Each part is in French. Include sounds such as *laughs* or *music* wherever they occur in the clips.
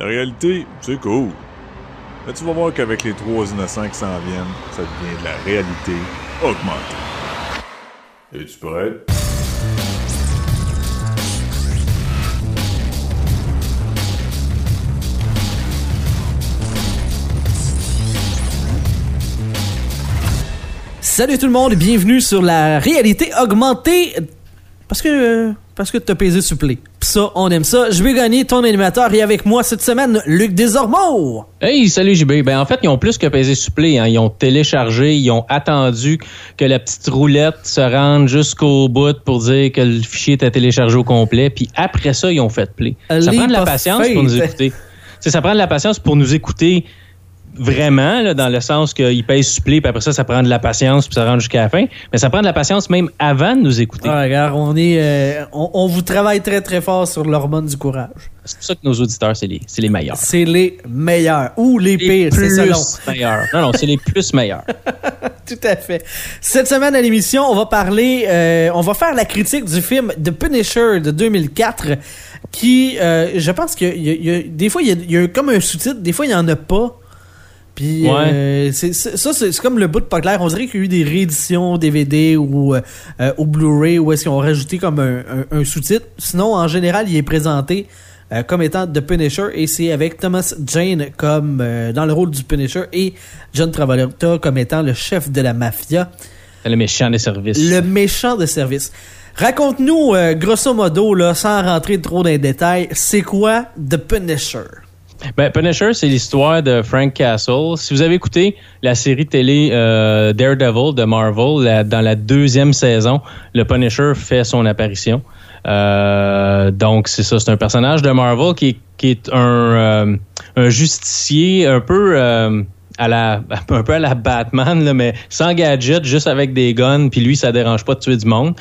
La réalité, c'est cool. Mais tu vas voir qu'avec les trois innocents qui s'en viennent, ça devient de la réalité augmentée. Es-tu prêt? Salut tout le monde, bienvenue sur la réalité augmentée. Parce que parce que t'as pesé supplé. Ça, on aime ça. Je vais gagner ton animateur et avec moi cette semaine, Luc Desormeaux. Hey, salut JB. Ben en fait, ils ont plus que pesé supplé. Hein. Ils ont téléchargé, ils ont attendu que la petite roulette se rende jusqu'au bout pour dire que le fichier était téléchargé au complet. Puis après ça, ils ont fait play. Ça prend de la patience pour nous écouter. ça prend de la patience pour nous écouter vraiment, là, dans le sens qu'il pèse supplé, puis après ça, ça prend de la patience, puis ça rentre jusqu'à la fin. Mais ça prend de la patience même avant de nous écouter. Ah, regarde, on est, euh, on, vous travaille très très fort sur l'hormone du courage. C'est pour ça que nos auditeurs, c'est les, les meilleurs. C'est les meilleurs. Ou les, pires, c'est selon. *laughs* meilleurs. Non, non, c'est les plus meilleurs. Tout à fait. Cette semaine à l'émission, on va parler, euh, on va faire la critique du film The Punisher de 2004 qui, euh, je pense que y a, des fois, il y, y a, comme un sous-titre, des fois, il n'y en a pas. Puis euh, ça, c'est comme le bout de pas clair. On dirait qu'il y a eu des rééditions DVD ou euh, au Blu-ray où est-ce qu'ils ont rajouté comme un, sous-titre. Sinon, en général, il est présenté euh, comme étant The Punisher et c'est avec Thomas Jane comme dans le rôle du Punisher et John Travolta comme étant le chef de la mafia. Le méchant de service. Le méchant de service. Raconte-nous, grosso modo, là, sans rentrer trop dans les détails, c'est quoi The Punisher? Ben, Punisher, c'est l'histoire de Frank Castle. Si vous avez écouté la série télé euh, Daredevil de Marvel, dans la deuxième saison, le Punisher fait son apparition. Euh, donc, c'est ça, c'est un personnage de Marvel qui, est un, euh, un justicier un peu à la *laughs* un peu à la Batman mais sans gadget, juste avec des guns. Puis lui, ça dérange pas de tuer du monde.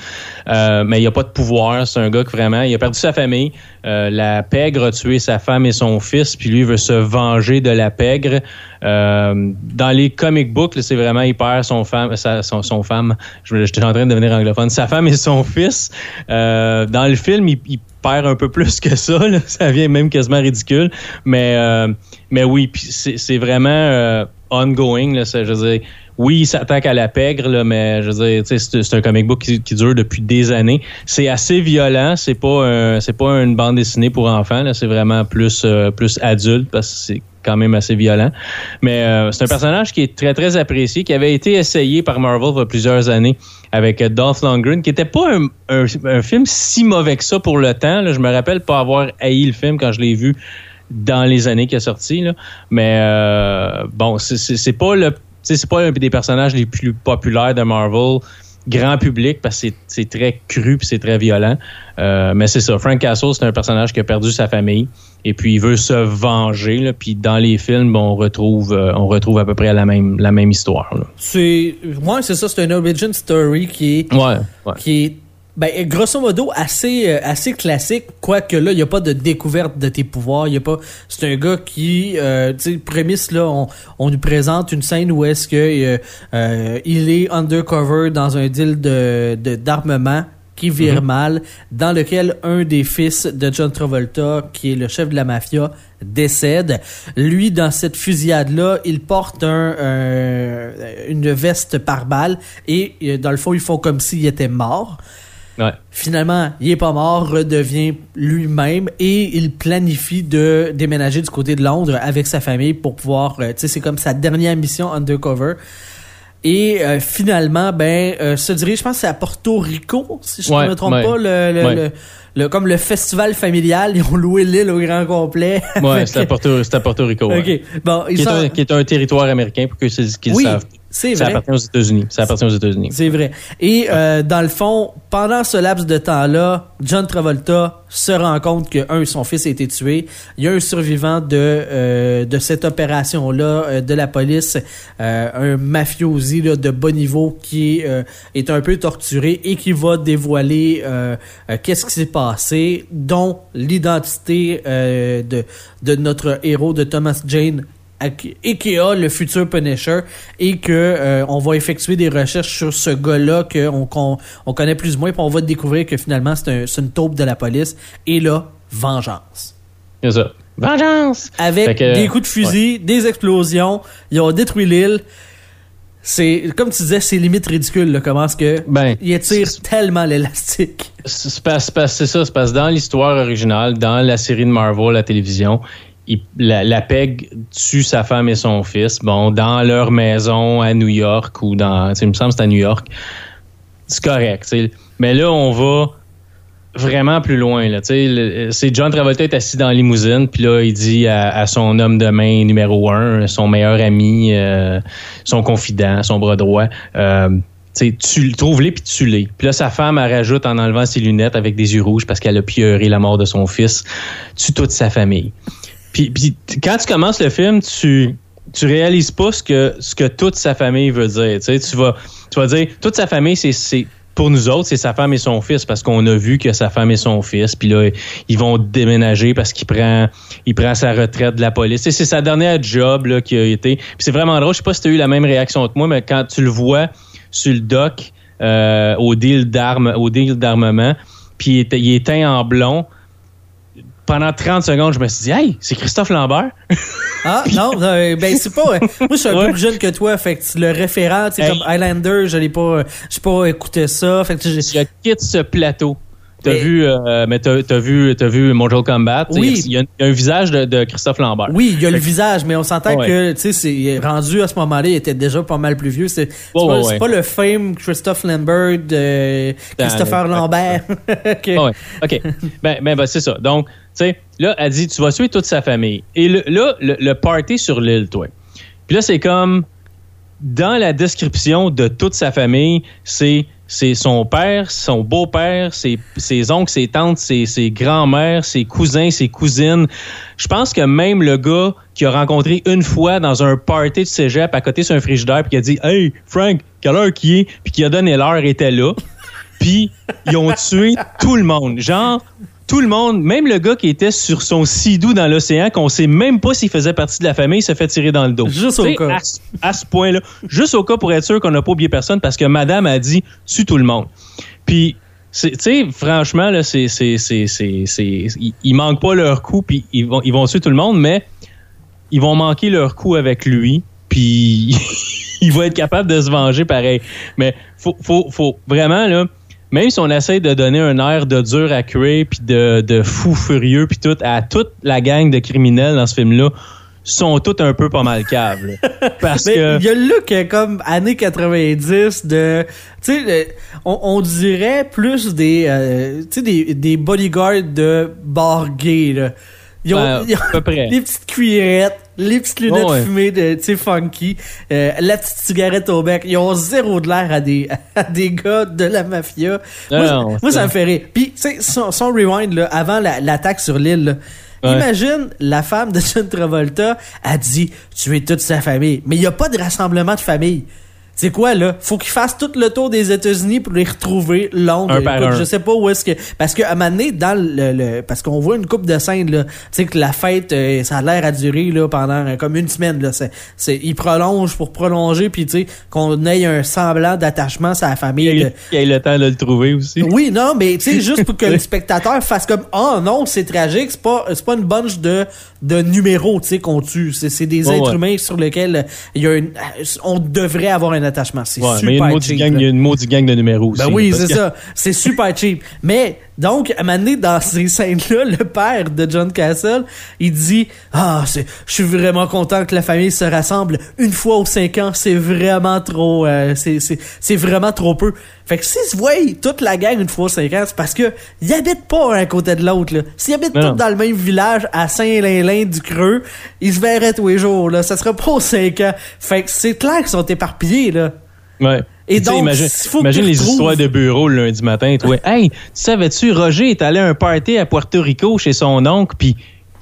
Mais il a pas de pouvoir. C'est un gars qui vraiment, il a perdu sa famille. Euh, la pègre a tué sa femme et son fils. Puis lui veut se venger de la pègre. Euh, dans les comic books, c'est vraiment il perd son femme, sa, son, son, femme. J'étais en train de devenir anglophone. Sa femme et son fils. dans le film, il, il perd un peu plus que ça. Là. *laughs* Ça vient même quasiment ridicule. Mais, euh, mais oui, c'est vraiment euh, ongoing. Là, je veux dire, oui, il s'attaque à la pègre, là, mais je veux dire, c'est un comic book qui, dure depuis des années. C'est assez violent. C'est pas c'est pas une bande dessinée pour enfants. C'est vraiment plus euh, plus adulte parce que c'est quand même assez violent. Mais euh, c'est un personnage qui est très très apprécié, qui avait été essayé par Marvel il plusieurs années avec Dolph Lundgren, qui était pas un, film si mauvais que ça pour le temps. Là. Je me rappelle pas avoir haï le film quand je l'ai vu dans les années qu'il est sorti. Mais euh, bon, c'est pas le c'est pas un des personnages les plus populaires de Marvel grand public parce que c'est très cru et c'est très violent. Euh, mais c'est ça. Frank Castle, c'est un personnage qui a perdu sa famille et puis il veut se venger. Là, puis dans les films, on retrouve euh, on retrouve à peu près la même la même histoire. C'est ouais, c'est ça. C'est un origin story qui est ouais, ouais. qui est ben, grosso modo, assez, euh, assez classique, quoique là, il n'y a pas de découverte de tes pouvoirs. Y a pas. C'est un gars qui, euh, tu sais, prémisse, là, on, on nous présente une scène où est-ce que euh, euh, il est undercover dans un deal de, d'armement qui vire mhm. mal, dans lequel un des fils de John Travolta, qui est le chef de la mafia, décède. Lui, dans cette fusillade-là, il porte un, une veste par balle et dans le fond, ils font comme s'il était mort. Finalement, il est pas mort, redevient lui-même et il planifie de déménager du côté de Londres avec sa famille pour pouvoir, euh, tu sais, c'est comme sa dernière mission undercover. Et euh, finalement, ben, euh, se dirige, je pense, c'est à Porto Rico, si je ne me trompe pas, le, le, comme le festival familial, ils ont loué l'île au grand complet. Ouais, c'est à Porto, à Porto Rico. Ok, bon, qui, est un, qui, est un, territoire américain pour que c'est qu'ils savent. C'est vrai. Ça appartient aux États-Unis. Ça appartient aux États-Unis. C'est vrai. Et euh, dans le fond, pendant ce laps de temps-là, John Travolta se rend compte que un, son fils a été tué. Il y a un survivant de euh, de cette opération-là euh, de la police, un mafiosi là, de bas niveau qui est un peu torturé et qui va dévoiler qu'est-ce qui s'est passé, dont l'identité de de notre héros de Thomas Jane Ikea, le futur Punisher, et que euh, on va effectuer des recherches sur ce gars-là qu'on on connaît plus ou moins, puis on va découvrir que finalement c'est un, une taupe de la police. Et là, vengeance. C'est ça. Vengeance! Avec que- des coups de fusil, des explosions, ils ont détruit l'île. C'est, comme tu disais, c'est limite ridicule, là, comment est-ce que, Ben, il étire tellement l'élastique. C'est ça, c'est parce que dans l'histoire originale, dans la série de Marvel, la télévision, il- la, PEG tue sa femme et son fils, bon, dans leur maison à New York ou dans, il me semble c'est à New York. C'est correct. Mais là, on va vraiment plus loin, C'est John Travolta est assis dans la limousine, puis là, il dit à, son homme de main numéro un, son meilleur ami, euh, son confident, son bras droit, euh, tu trouve-les puis tue-les. Puis là, sa femme, rajoute en enlevant ses lunettes avec des yeux rouges parce qu'elle a pieuré la mort de son fils, tue toute sa famille. Puis, puis quand tu commences le film, tu tu réalises pas ce que ce que toute sa famille veut dire. Tu sais, tu vas tu vas dire toute sa famille c'est pour nous autres, c'est sa femme et son fils parce qu'on a vu que sa femme et son fils. Puis là, ils vont déménager parce qu'il prend, il prend sa retraite de la police. C'est sa dernière job là, qui a été. Puis c'est vraiment drôle. Je sais pas si tu as eu la même réaction que moi, mais quand tu le vois sur le dock euh, au deal d'armes, au deal d'armement, puis il est, il est teint en blond. Pendant 30 secondes, je me suis dit, hey, c'est Christophe Lambert. *laughs* Ah, non, euh, ben, c'est pas, euh, moi, je suis un Ouais. peu plus jeune que toi, fait que le référent, tu sais, Hey. comme Highlander, je l'ai pas, euh, j'ai pas écouté ça, fait que j'ai, je quitte ce plateau. T'as Mais- vu, euh, mais t'as, t'as vu, t'as vu Mortal Kombat? Oui. Il y, a, il y a un visage de, de Christophe Lambert. Oui, il y a le Fait visage, mais on s'entend Ouais. que, tu sais, c'est rendu à ce moment-là, il était déjà pas mal plus vieux. C'est pas, ouais, le fame Christophe Lambert de Christopher *laughs* *laughs* ouais. Lambert. Ok. Ouais. OK. ben, ben, ben, c'est ça. Donc, tu sais, là, elle dit, tu vas tuer toute sa famille. Et le- là, le, le party sur l'île, toi. Puis là, c'est comme, dans la description de toute sa famille, c'est c'est son père, son beau-père, ses, ses oncles, ses tantes, ses, ses grands-mères, ses cousins, ses cousines. Je pense que même le gars qui a rencontré une fois dans un party de cégep à côté sur un frigidaire puis qui a dit Hey, Frank, quelle heure qui est? Puis qui a donné l'heure était là. Puis ils ont tué tout le monde. Genre, tout le monde, même le gars qui était sur son sidou dans l'océan, qu'on sait même pas s'il faisait partie de la famille, se fait tirer dans le dos. Juste au cas. À, ce- à ce point-là. Juste au cas pour être sûr qu'on n'a pas oublié personne parce que madame a dit tue tout le monde. Puis, tu sais, franchement, là, c'est, c'est, c'est, c'est, c'est- ils, ils manquent pas leur coup, puis ils vont, ils vont tuer tout le monde, mais ils vont manquer leur coup avec lui, puis *laughs* il va être capable de se venger pareil. Mais faut, faut, faut vraiment, là, même si on essaie de donner un air de dur à cuire, puis de, de fou furieux, puis tout, à toute la gang de criminels dans ce film-là, sont tous un peu pas mal là. *laughs* Parce Mais que... il y a le look euh, comme années 90 de tu sais le- on, on dirait plus des euh, tu sais des, des bodyguards de bar gay là. Ils ont, Ben, ils ont à peu près. *laughs* les petites cuirettes, les petites lunettes ouais. fumées de tu sais funky, euh, la petite cigarette au bec, ils ont zéro de l'air à des *laughs* à des gars de la mafia. Non, moi, non, moi, ça me fait rire. Puis tu sais son, son rewind là avant la- l'attaque sur l'île Ouais. Imagine, la femme de John Travolta a dit tuer toute sa famille. Mais il n'y a pas de rassemblement de famille. C'est quoi, là? Faut qu'il fasse tout le tour des États-Unis pour les retrouver Londres. Un par Écoute, un. Je sais pas où est-ce que. Parce qu'à un moment donné, dans le. le- parce qu'on voit une coupe de scènes, là. Tu sais, que la fête, euh, ça a l'air à durer, là, pendant euh, comme une semaine, là. C'est, c'est, ils prolongent pour prolonger, puis tu sais, qu'on ait un semblant d'attachement à la famille. de- ait- qu'il ait le temps de le trouver aussi. oui, non, mais tu sais, juste pour que le *laughs* spectateur fasse comme oh non, c'est tragique, c'est pas c'est pas une bunch de de numéros, tu sais, qu'on tue. C'est des Ouais, êtres ouais. humains sur lesquels euh, il y a une on devrait avoir un attachement. C'est Ouais, super mais il y a une maudite cheap, gang, il y a une maudite gang de numéros aussi. Ben oui, c'est que- ça. C'est super cheap. Mais, donc, à un moment donné, dans ces scènes-là, le père de John Castle, il dit, ah, c'est, je suis vraiment content que la famille se rassemble une fois aux cinq ans. C'est vraiment trop, euh, c'est, vraiment trop peu. Fait que s'ils se voient toute la gang une fois aux cinq ans, c'est parce que ils habitent pas un à côté de l'autre, là. S'ils habitent tous dans le même village à Saint-Lin-Lin du Creux, ils se verraient tous les jours, là. Ça serait pas aux cinq ans. Fait que c'est clair qu'ils sont éparpillés, là. Ouais. Et donc, imagine, faut les retrouves- histoires de bureau le lundi matin. Toi, hey, tu savais-tu, Roger est allé à un party à Puerto Rico chez son oncle, puis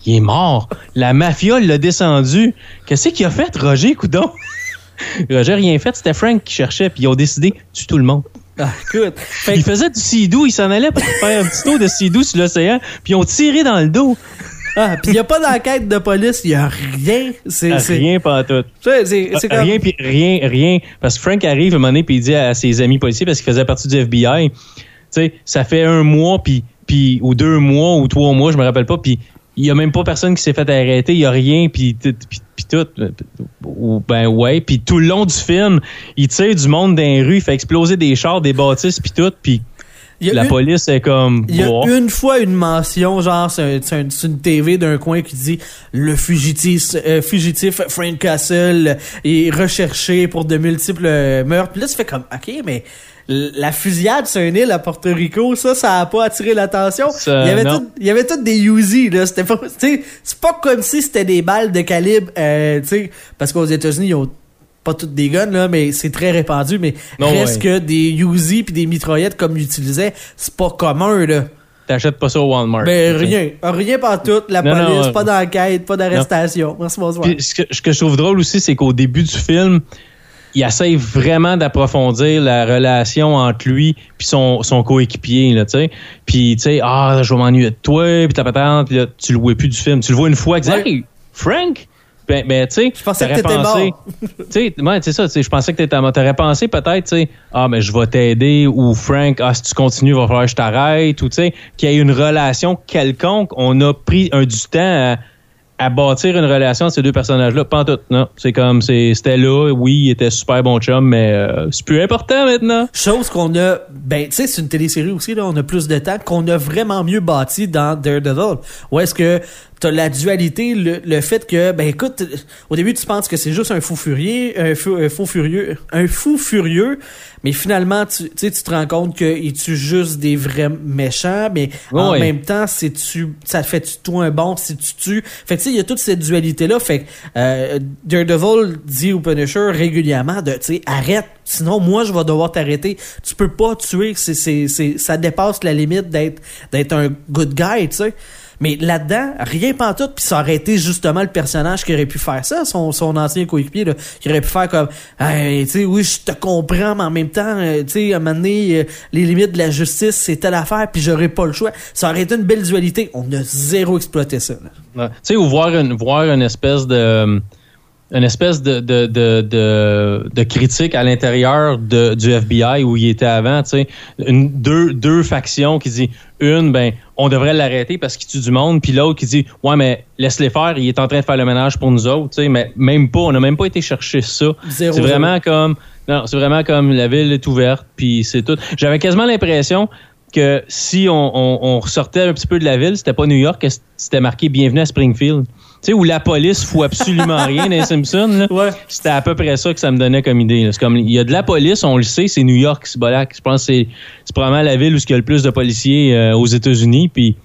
il est mort. La mafia l'a descendu. Qu'est-ce qu'il a fait, Roger, coudon? *laughs* Roger rien fait, c'était Frank qui cherchait, puis ils ont décidé tu tout le monde. Ah, écoute. Fait Il faisait du sidou, il s'en allait pour faire un petit tour de sidou sur l'océan, puis ils ont tiré dans le dos. Ah, puis il y a pas d'enquête de police, il y a rien. C'est Rien pas tout. c'est comme Rien, puis rien, rien. Parce que Frank arrive un moment donné, puis il dit à ses amis policiers, parce qu'il faisait partie du FBI, tu sais, ça fait un mois, puis, puis, ou deux mois, ou trois mois, je me rappelle pas, puis il y a même pas personne qui s'est fait arrêter, il y a rien, puis tout. Ou ben ouais, puis tout le long du film, il tire du monde dans les rues, il fait exploser des chars, des bâtisses, puis tout, puis la une- police est comme. Il y a Boah. une fois une mention, genre, c'est un- une TV d'un coin qui dit le fugitif, euh, fugitif Frank Castle est recherché pour de multiples meurtres. Puis là, tu fais comme, ok, mais la fusillade sur une île à Porto Rico, ça, ça a pas attiré l'attention. Il y avait tout, il y avait tout des Uzi, là. C'était pas, c'est pas comme si c'était des balles de calibre, euh, tu sais, parce qu'aux États-Unis, ils ont pas toutes des guns là mais c'est très répandu mais Non, reste ouais. que des Uzi puis des mitraillettes comme ils utilisaient c'est pas commun là T'achètes pas ça au Walmart. ben rien, rien pas tout, la Non, police, pas d'enquête, pas d'arrestation. Merci, bonsoir. Puis ce que, ce que je trouve drôle aussi, c'est qu'au début du film, il essaye vraiment d'approfondir la relation entre lui puis son, son coéquipier, là, tu sais. Puis, tu sais, ah, je vais m'ennuyer de toi, puis ta patente, puis là, tu le vois plus du film. Tu le vois une fois, dis, Ouais. hey, Frank! Ben, ben tu sais, Je pensais que t'étais pensé- mort. *laughs* tu sais, ouais, c'est ça, je pensais que t'étais mort. T'aurais pensé peut-être, tu sais, ah, mais je vais t'aider, ou Frank, ah, si tu continues, il va falloir que je t'arrête, ou tu sais, qu'il y ait une relation quelconque. On a pris un du temps à, à bâtir une relation entre ces deux personnages-là. Pas en tout, non. C'est comme, c'est- c'était là, oui, il était super bon chum, mais euh, c'est plus important maintenant. Chose qu'on a, ben, tu sais, c'est une télésérie aussi, là, on a plus de temps, qu'on a vraiment mieux bâti dans Daredevil. Où est-ce que t'as la dualité, le, le fait que, ben, écoute, au début, tu penses que c'est juste un fou furieux, un fou, un fou furieux, un fou furieux, mais finalement, tu tu te rends compte qu'il tue juste des vrais méchants, mais en même temps, c'est tu, ça fait tu toi un bon si tu tues. Fait que, tu sais, il y a toute cette dualité-là. Fait que, euh, Daredevil dit au Punisher régulièrement de, tu sais, arrête. Sinon, moi, je vais devoir t'arrêter. Tu peux pas tuer. C'est, c'est, c'est, ça dépasse la limite d'être, d'être un good guy, tu sais. Mais là-dedans, rien pantoute, puis ça aurait été justement le personnage qui aurait pu faire ça, son, son ancien coéquipier, là, qui aurait pu faire comme, hey, tu sais, oui, je te comprends, mais en même temps, euh, tu sais, à un moment donné, euh, les limites de la justice, c'est telle affaire, puis j'aurais pas le choix. Ça aurait été une belle dualité. On a zéro exploité ça. là. Tu sais, ou voir une, voir une espèce de une espèce de, de, de, de, de critique à l'intérieur du FBI où il était avant, tu sais, deux, deux factions qui dit une, ben, on devrait l'arrêter parce qu'il tue du monde, puis l'autre qui dit, ouais, mais laisse-les faire, il est en train de faire le ménage pour nous autres, tu sais, mais même pas, on n'a même pas été chercher ça. C'est vraiment comme, non, c'est vraiment comme la ville est ouverte, puis c'est tout. J'avais quasiment l'impression que si on, on, on ressortait un petit peu de la ville, c'était pas New York, que c'était marqué Bienvenue à Springfield. Tu sais, où la police fout absolument *laughs* rien dans les Simpsons. là. Ouais. C'était à peu près ça que ça me donnait comme idée. C'est comme, il y a de la police, on le sait, c'est New York, c'est Bolac. Je pense que c'est probablement la ville où il y a le plus de policiers euh, aux États-Unis, puis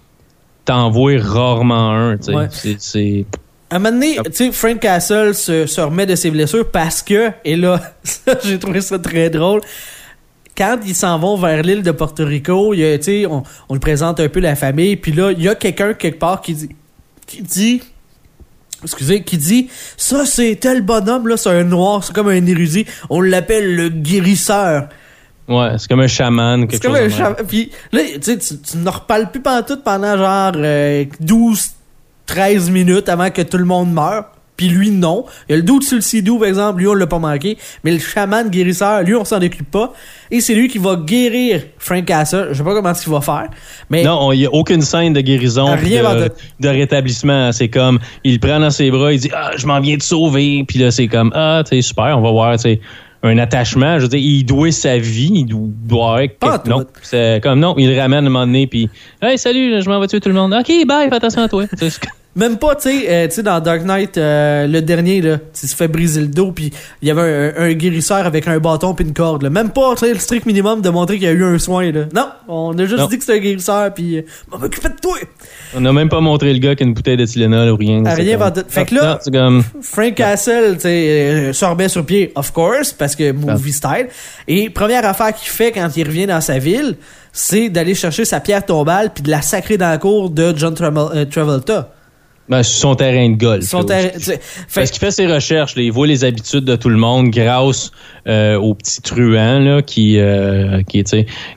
t'en vois rarement un. tu sais. Ouais. C'est- À un moment donné, tu sais, Frank Castle se, se remet de ses blessures parce que, et là, *laughs* j'ai trouvé ça très drôle. Quand ils s'en vont vers l'île de Porto Rico, y a, on, on le présente un peu la famille, puis là, il y a quelqu'un quelque part qui dit, qui dit, excusez, qui dit, ça c'est tel bonhomme là, c'est un noir, c'est comme un érudit, on l'appelle le guérisseur. ouais, c'est comme un chaman, C'est quelque comme chose. un de même. chaman. Puis là, tu sais, tu, ne reparles plus pantoute pendant genre euh, 12, 13 minutes avant que tout le monde meure. Puis lui, non. Il y a le doute sur le sidou, par exemple. Lui, on l'a pas manqué. Mais le chaman guérisseur, lui, on s'en occupe pas. Et c'est lui qui va guérir Frank Castle. Je sais pas comment ce qu'il va faire. Mais Non, il n'y a aucune scène de guérison, Rien de, de rétablissement. C'est comme, il le prend dans ses bras, il dit, ah, je m'en viens de sauver. Puis là, c'est comme, ah, tu sais, super, on va voir, tu un attachement. Je veux dire, il doit sa vie, il doit-. Pas non, c'est comme, non, il le ramène à un moment donné, puis, hey, salut, je m'en vais tuer tout le monde. OK, bye, fais attention à toi. *laughs* Même pas, tu sais, euh, dans Dark Knight, euh, le dernier, là, il se fait briser le dos, puis il y avait un, un guérisseur avec un bâton puis une corde, là. Même pas, tu sais, le strict minimum de montrer qu'il y a eu un soin, là. Non, on a juste Non. dit que c'était un guérisseur, puis euh, on va m'occuper de toi. on n'a même pas montré le gars qui a une bouteille de Tylenol ou rien. C'est rien comme-. Fait que là- Non, c'est comme, Frank Castle, tu sais, euh, se remet sur pied, of course, parce que movie style. Et première affaire qu'il fait quand il revient dans sa ville, c'est d'aller chercher sa pierre tombale puis de la sacrer dans la cour de John euh, Travolta. Ben, sur son terrain de golf. Son terrain- fait- Parce qu'il fait ses recherches, là, il voit les habitudes de tout le monde grâce euh, au petit truand là, qui, euh, qui,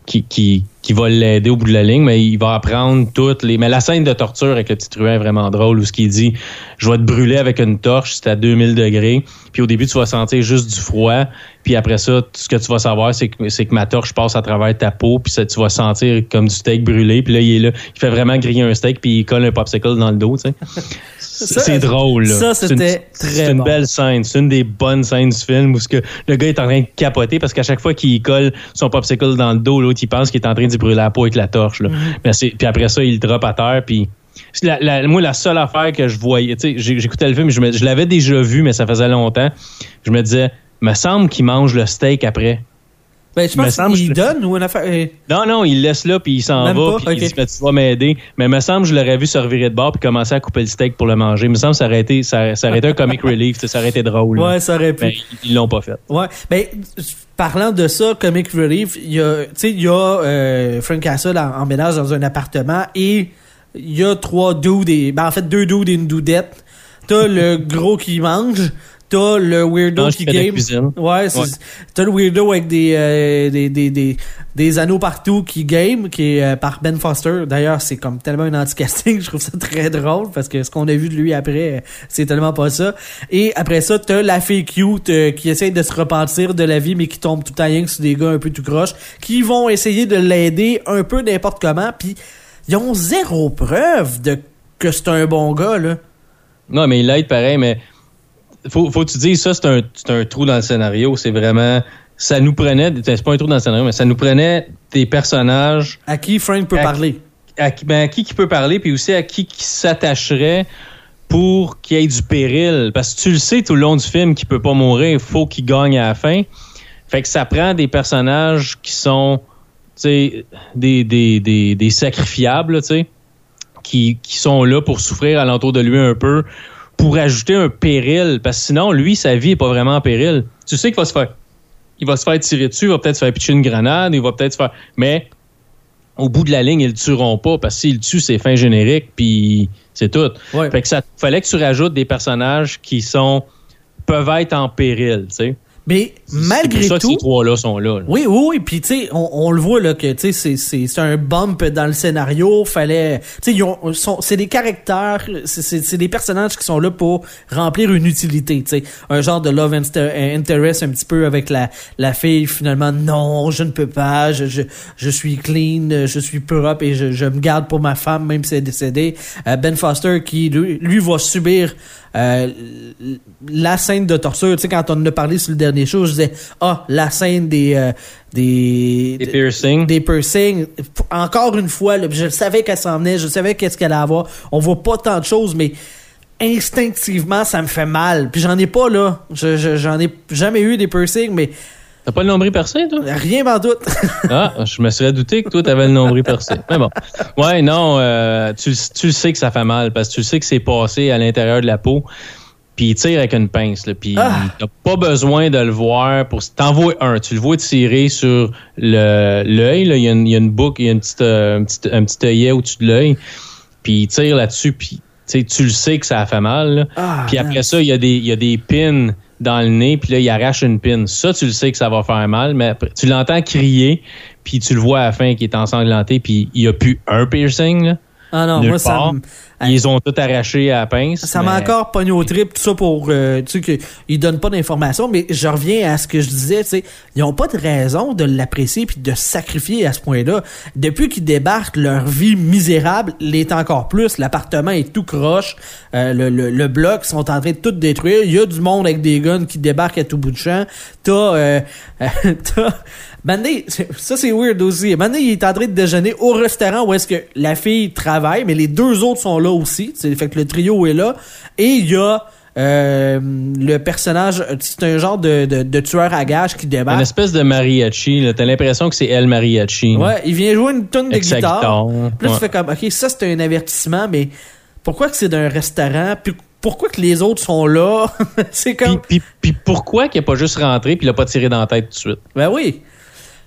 qui, qui, qui va l'aider au bout de la ligne, mais il va apprendre toutes les. Mais la scène de torture avec le petit truand est vraiment drôle où ce qu'il dit Je vais te brûler avec une torche, c'est à 2000 degrés. Puis au début, tu vas sentir juste du froid. Puis après ça, ce que tu vas savoir, c'est que, que ma torche passe à travers ta peau. Puis ça, tu vas sentir comme du steak brûlé. Puis là, il est là. Il fait vraiment griller un steak. Puis il colle un popsicle dans le dos. Tu sais. C'est drôle. Là. Ça, c'était très C'est une belle scène. C'est une des bonnes scènes du film où que le gars est en train de capoter parce qu'à chaque fois qu'il colle son popsicle dans le dos, l'autre, il pense qu'il est en train de brûler la peau avec la torche. Là. Mm-hmm. puis après ça, il le drop à terre. Puis moi, la seule affaire que je voyais, tu sais, j'écoutais le film, je, je l'avais déjà vu, mais ça faisait longtemps. Je me disais, me semble qu'il mange le steak après. Ben, je pense qu'il donne ou une affaire. Euh, non, non, il laisse là, puis il s'en va, puis il dit, ben, tu vas m'aider. Mais me semble je l'aurais vu se revirer de bord, puis commencer à couper le steak pour le manger. Il me semble que ça aurait été, ça, ça aurait été un comic relief, ça aurait été drôle. Ouais, ça aurait pu. Mais ils l'ont pas fait. Ouais. Ben, parlant de ça, comic relief, il y a, tu sais, il y a euh, Frank Castle en, en, ménage dans un appartement et il y a trois dudes, ben, en fait, deux dudes et une doudette. T'as le gros qui mange, T'as le weirdo qui game. Ouais, t'as le weirdo avec des, euh, des, des, des, des, anneaux partout qui game, qui est euh, par Ben Foster. D'ailleurs, c'est comme tellement un anti-casting, *laughs* je trouve ça très drôle parce que ce qu'on a vu de lui après, c'est tellement pas ça. Et après ça, t'as la fille cute euh, qui essaie de se repentir de la vie, mais qui tombe tout à rien sur des gars un peu tout croche, qui vont essayer de l'aider un peu n'importe comment, puis ils ont zéro preuve de que c'est un bon gars, là. Non, mais il l'aide pareil, mais faut, faut que tu dises ça, c'est un, un trou dans le scénario. C'est vraiment. Ça nous prenait. C'est pas un trou dans le scénario, mais ça nous prenait des personnages. À qui Frank peut parler? À, ben, à qui qui peut parler, puis aussi à qui qui s'attacherait pour qu'il y ait du péril. Parce que tu le sais tout le long du film qu'il peut pas mourir, il faut qu'il gagne à la fin. Fait que ça prend des personnages qui sont des, des, des, des sacrifiables, qui, qui sont là pour souffrir alentour de lui un peu, pour ajouter un péril, parce que sinon, lui, sa vie est pas vraiment en péril. Tu sais qu'il va se faire. Il va se faire tirer dessus, il va peut-être se faire pitcher une grenade, il va peut-être se faire. Mais au bout de la ligne, ils le tueront pas, parce que s'ils le tuent, c'est fin générique, puis c'est tout. Fait que ça fallait que tu rajoutes des personnages qui sont peuvent être en péril, tu sais. Mais malgré pour ça tout. Que ces trois-là sont là. Oui, oui, oui. Puis, tu sais, on, on, le voit, là, que, tu sais, c'est un bump dans le scénario. Fallait. Tu sais, c'est des caractères, c'est des personnages qui sont là pour remplir une utilité, tu sais. Un genre de love interest un petit peu avec la, la fille, finalement. Non, je ne peux pas. Je, je, je suis clean, je suis propre et je, je me garde pour ma femme, même si elle est décédée. Euh, ben Foster, qui, lui, lui va subir euh, la scène de torture, tu sais, quand on en a parlé sur le dernier show, je disais, ah, la scène des, euh, des, des piercings. Des piercings. Encore une fois, je savais qu'elle s'en venait, je savais qu'est-ce qu'elle allait avoir. On voit pas tant de choses, mais instinctivement, ça me fait mal. Puis j'en ai pas, là. j'en ai jamais eu des piercings, mais T'as pas le nombril percé, toi? Rien m'en doute. *laughs* ah, je me serais douté que toi, t'avais le nombril percé. Mais bon. Ouais, non, euh, tu, tu le sais que ça fait mal parce que tu sais que c'est passé à l'intérieur de la peau. Puis il tire avec une pince. Là, puis ah. t'as pas besoin de le voir pour. T'en vois un. Tu le vois tirer sur l'œil. Il y, a une, y a une boucle, il y a une petite, euh, un, petit, un petit œillet au-dessus de l'œil. Puis il tire là-dessus. Puis tu le sais que ça a fait mal. Ah, puis après ça, il y, a des, il y a des pins dans le nez, puis là, il arrache une pine. Ça, tu le sais que ça va faire mal, mais tu l'entends crier, puis tu le vois à la fin qu'il est ensanglanté, puis il n'y a plus un piercing. Là. Ah non, moi, ça Ils ont tout arraché à la pince. Ça m'a encore pogné au trip, tout ça pour, euh, tu sais, qu'ils donnent pas d'informations, mais je reviens à ce que je disais, tu sais, ils ont pas de raison de l'apprécier puis de sacrifier à ce point-là. Depuis qu'ils débarquent, leur vie misérable l'est encore plus. L'appartement est tout croche, euh, le, le, le, bloc sont en train de tout détruire. Il y a du monde avec des guns qui débarquent à tout bout de champ. T'as, euh, *laughs* Mandy, ça c'est weird aussi. Mandy, il est en train de déjeuner au restaurant où est-ce que la fille travaille, mais les deux autres sont là aussi. C'est fait que le trio est là. Et il y a euh, le personnage, c'est un genre de, de, tueur à gages qui débarque. Une espèce de mariachi. T'as l'impression que c'est elle mariachi. Ouais, il vient jouer une tonne de guitare. Puis là, tu fais comme, ok, ça c'est un avertissement, mais pourquoi que c'est d'un restaurant? Puis pourquoi que les autres sont là? *laughs* c'est comme. Puis, puis, pourquoi qu'il a pas juste rentré puis il a pas tiré dans la tête tout de suite? Ben oui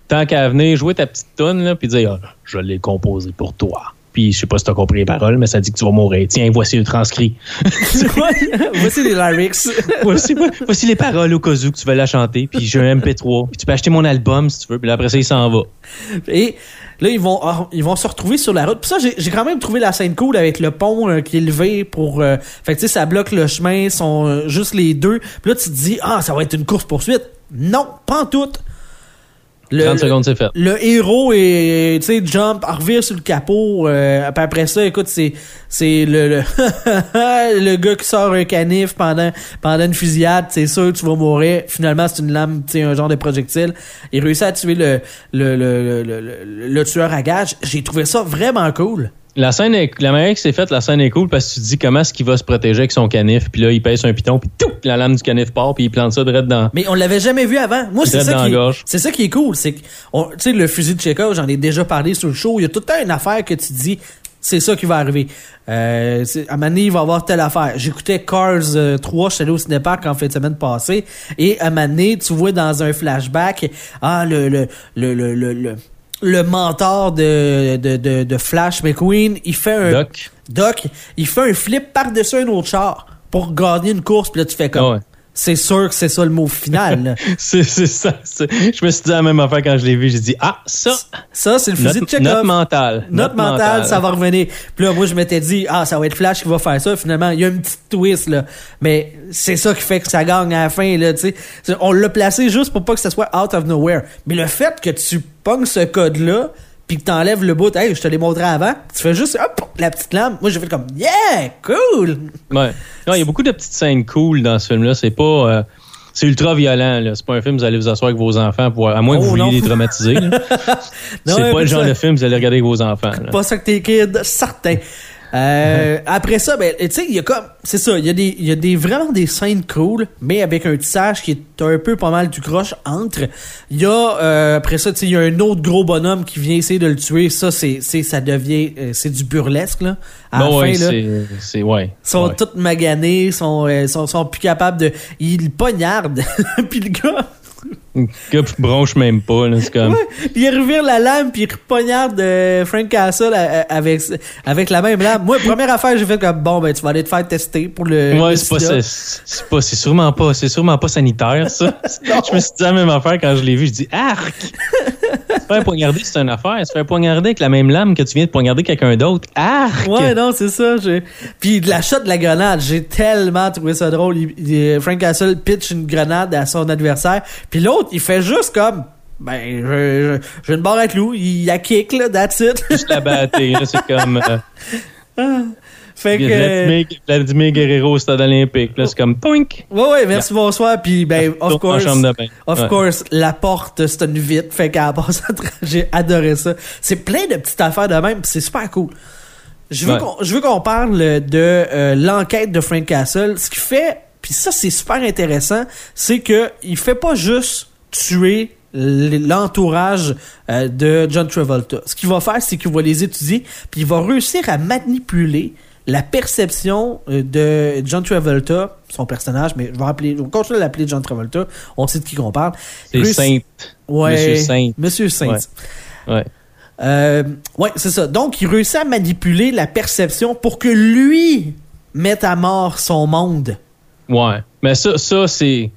tant qu'à venir jouer ta petite tonne, là, puis dire ah, Je l'ai composé pour toi. Puis je sais pas si t'as compris les paroles, mais ça dit que tu vas mourir. Tiens, voici le transcrit. *laughs* voici les lyrics. *laughs* voici, voici les paroles au cas où que tu veux la chanter. Puis j'ai un MP3. Puis tu peux acheter mon album si tu veux. Puis là, après ça, il s'en va. Et là, ils vont, ah, ils vont se retrouver sur la route. Puis ça, j'ai quand même trouvé la scène cool avec le pont euh, qui est levé pour. Euh, fait que tu sais, ça bloque le chemin, sont euh, juste les deux. Puis là, tu te dis, ah, ça va être une course-poursuite. Non, pas en tout. Le, 30 secondes, c'est fait. Le héros et tu sais jump, revire sur le capot. Euh, après ça, écoute, c'est c'est le le, *laughs* le, gars qui sort un canif pendant pendant une fusillade. C'est sûr que tu vas mourir. Finalement, c'est une lame, tu sais, un genre de projectile. Il réussit à tuer le le le, le, le tueur à gage. J'ai trouvé ça vraiment cool. La scène est, la manière que c'est faite, la scène est cool parce que tu te dis comment est-ce qu'il va se protéger avec son canif, puis là il pèse un piton, puis tout, la lame du canif part, puis il plante ça direct dans. Mais on l'avait jamais vu avant. Moi c'est ça qui, c'est ça qui est cool, c'est que, tu sais le fusil de Chekhov, j'en ai déjà parlé sur le show. Il y a tout le temps une affaire que tu dis, c'est ça qui va arriver. Euh, à Mané, il va avoir telle affaire. J'écoutais Cars 3, euh, je suis allé au cinépark en fin de semaine passée, et à Mané, tu vois dans un flashback, ah le le le le, le le mentor de, de, de, de, Flash McQueen, il fait un. Doc. Doc, il fait un flip par-dessus un autre char pour gagner une course, puis là, tu fais comme. Ah c'est sûr que c'est ça le mot final. *laughs* c'est ça. Je me suis dit la même affaire quand je l'ai vu. J'ai dit, ah, ça. Ça, c'est le fusil de Chekhov. Notre mental. Notre, mental, ça va revenir. Puis là, moi, je m'étais dit, ah, ça va être Flash qui va faire ça. Finalement, il y a une petite twist, là. Mais c'est ça qui fait que ça gagne à la fin, là, tu sais. On l'a placé juste pour pas que ça soit out of nowhere. Mais le fait que tu pognes ce code-là, puis que t'enlèves le bout, hey, je te l'ai montré avant, tu fais juste hop, la petite lame. Moi, j'ai fait comme yeah, cool. Ouais. Non, il y a beaucoup de petites scènes cool dans ce film-là. C'est pas. Euh, c'est ultra violent. Là. C'est pas un film vous allez vous asseoir avec vos enfants, pour, à moins que vous oh, vouliez les traumatiser. *laughs* c'est pas le genre de film vous allez regarder avec vos enfants. Pas ça que t'es kid, certain. Euh, après ça, ben, tu sais, il y a comme, c'est ça, il y a des, il y a des, vraiment des scènes cool, mais avec un tissage qui est un peu pas mal du croche entre. Il y a, euh, après ça, tu sais, il y a un autre gros bonhomme qui vient essayer de le tuer. Ça, c'est, c'est, ça devient, euh, c'est du burlesque, là. À la fin, là. C'est, ouais. Ils sont toutes maganés, sont, sont, sont plus capables de, ils poignardent. *laughs* Puis le gars, gars bronche même pas, là, c'est comme... il revire la lame, puis il repoignarde euh, Frank Castle avec, avec la même lame. Moi, première affaire, j'ai fait comme, bon, ben, tu vas aller te faire tester pour le... Ouais, c'est pas, c'est pas, c'est sûrement pas, c'est sûrement pas sanitaire, ça. *laughs* je me suis dit la même affaire quand je l'ai vu, je dis, arc! *laughs* se faire poignarder, c'est une affaire. Se faire poignarder avec la même lame que tu viens de poignarder quelqu'un d'autre, arc! Ouais, non, c'est ça. Puis de la shot de la grenade, j'ai tellement trouvé ça drôle. Frank Castle pitch une grenade à son adversaire, puis l'autre, il fait juste comme ben j'ai une barre à clous, il a kick là, that's it. Juste la bâter, c'est comme euh, *laughs* ah. Fait que. Vladimir Guerrero Stade Olympique. Là, c'est comme poink. Ouais, ouais, merci, bonsoir. Puis, ben, of course. Of course, la porte, c'est une vitre. Fait qu'à part ça, *laughs* j'ai adoré ça. C'est plein de petites affaires de même. c'est super cool. Je veux qu'on, je veux qu'on parle de euh, l'enquête de Frank Castle. Ce qui fait, puis ça, c'est super intéressant, c'est que il fait pas juste tuer l'entourage euh, de John Travolta. Ce qu'il va faire, c'est qu'il va les étudier, puis il va réussir à manipuler la perception euh, de John Travolta, son personnage, mais je vais, appeler, je vais continuer à l'appeler John Travolta, on sait de qui on parle. C'est Saint. Ouais, Monsieur Saint. Monsieur Saint. Ouais. Euh, ouais, c'est ça. Donc, il réussit à manipuler la perception pour que lui mette à mort son monde. Ouais. Mais ça, ça c'est.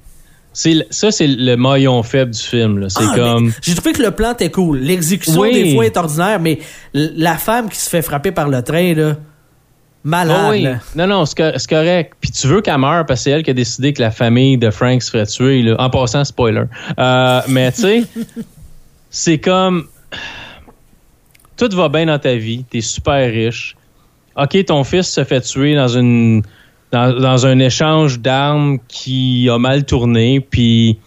C'est, ça, c'est le maillon faible du film. C'est ah, comme. J'ai trouvé que le plan était cool. L'exécution, des fois, est ordinaire, mais la femme qui se fait frapper par le train, là. Malade. oui. Non, non, c'est correct. Puis tu veux qu'elle meure parce que c'est elle qui a décidé que la famille de Frank se ferait tuer. Là. En passant, spoiler. Euh, mais tu sais, *laughs* c'est comme. Tout va bien dans ta vie. T'es super riche. OK, ton fils se fait tuer dans une. Dans, un échange d'armes qui a mal tourné. Puis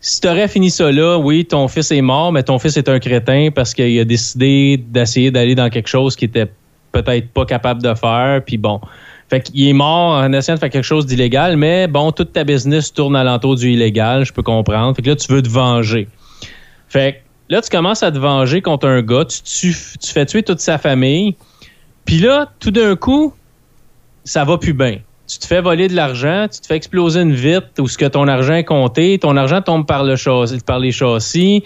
si t'aurais fini ça là, oui, ton fils est mort, mais ton fils est un crétin parce qu'il a décidé d'essayer d'aller dans quelque chose qui était peut-être pas capable de faire. Puis bon. Fait qu'il est mort en essayant de faire quelque chose d'illégal, mais bon, toute ta business tourne alentour du illégal, je peux comprendre. Fait que là, tu veux te venger. Fait que là, tu commences à te venger contre un gars, tu, tu, fais tuer toute sa famille. Puis là, tout d'un coup, ça va plus bien. Tu te fais voler de l'argent, tu te fais exploser une vitre où ce que ton argent est compté, ton argent tombe par le par les châssis.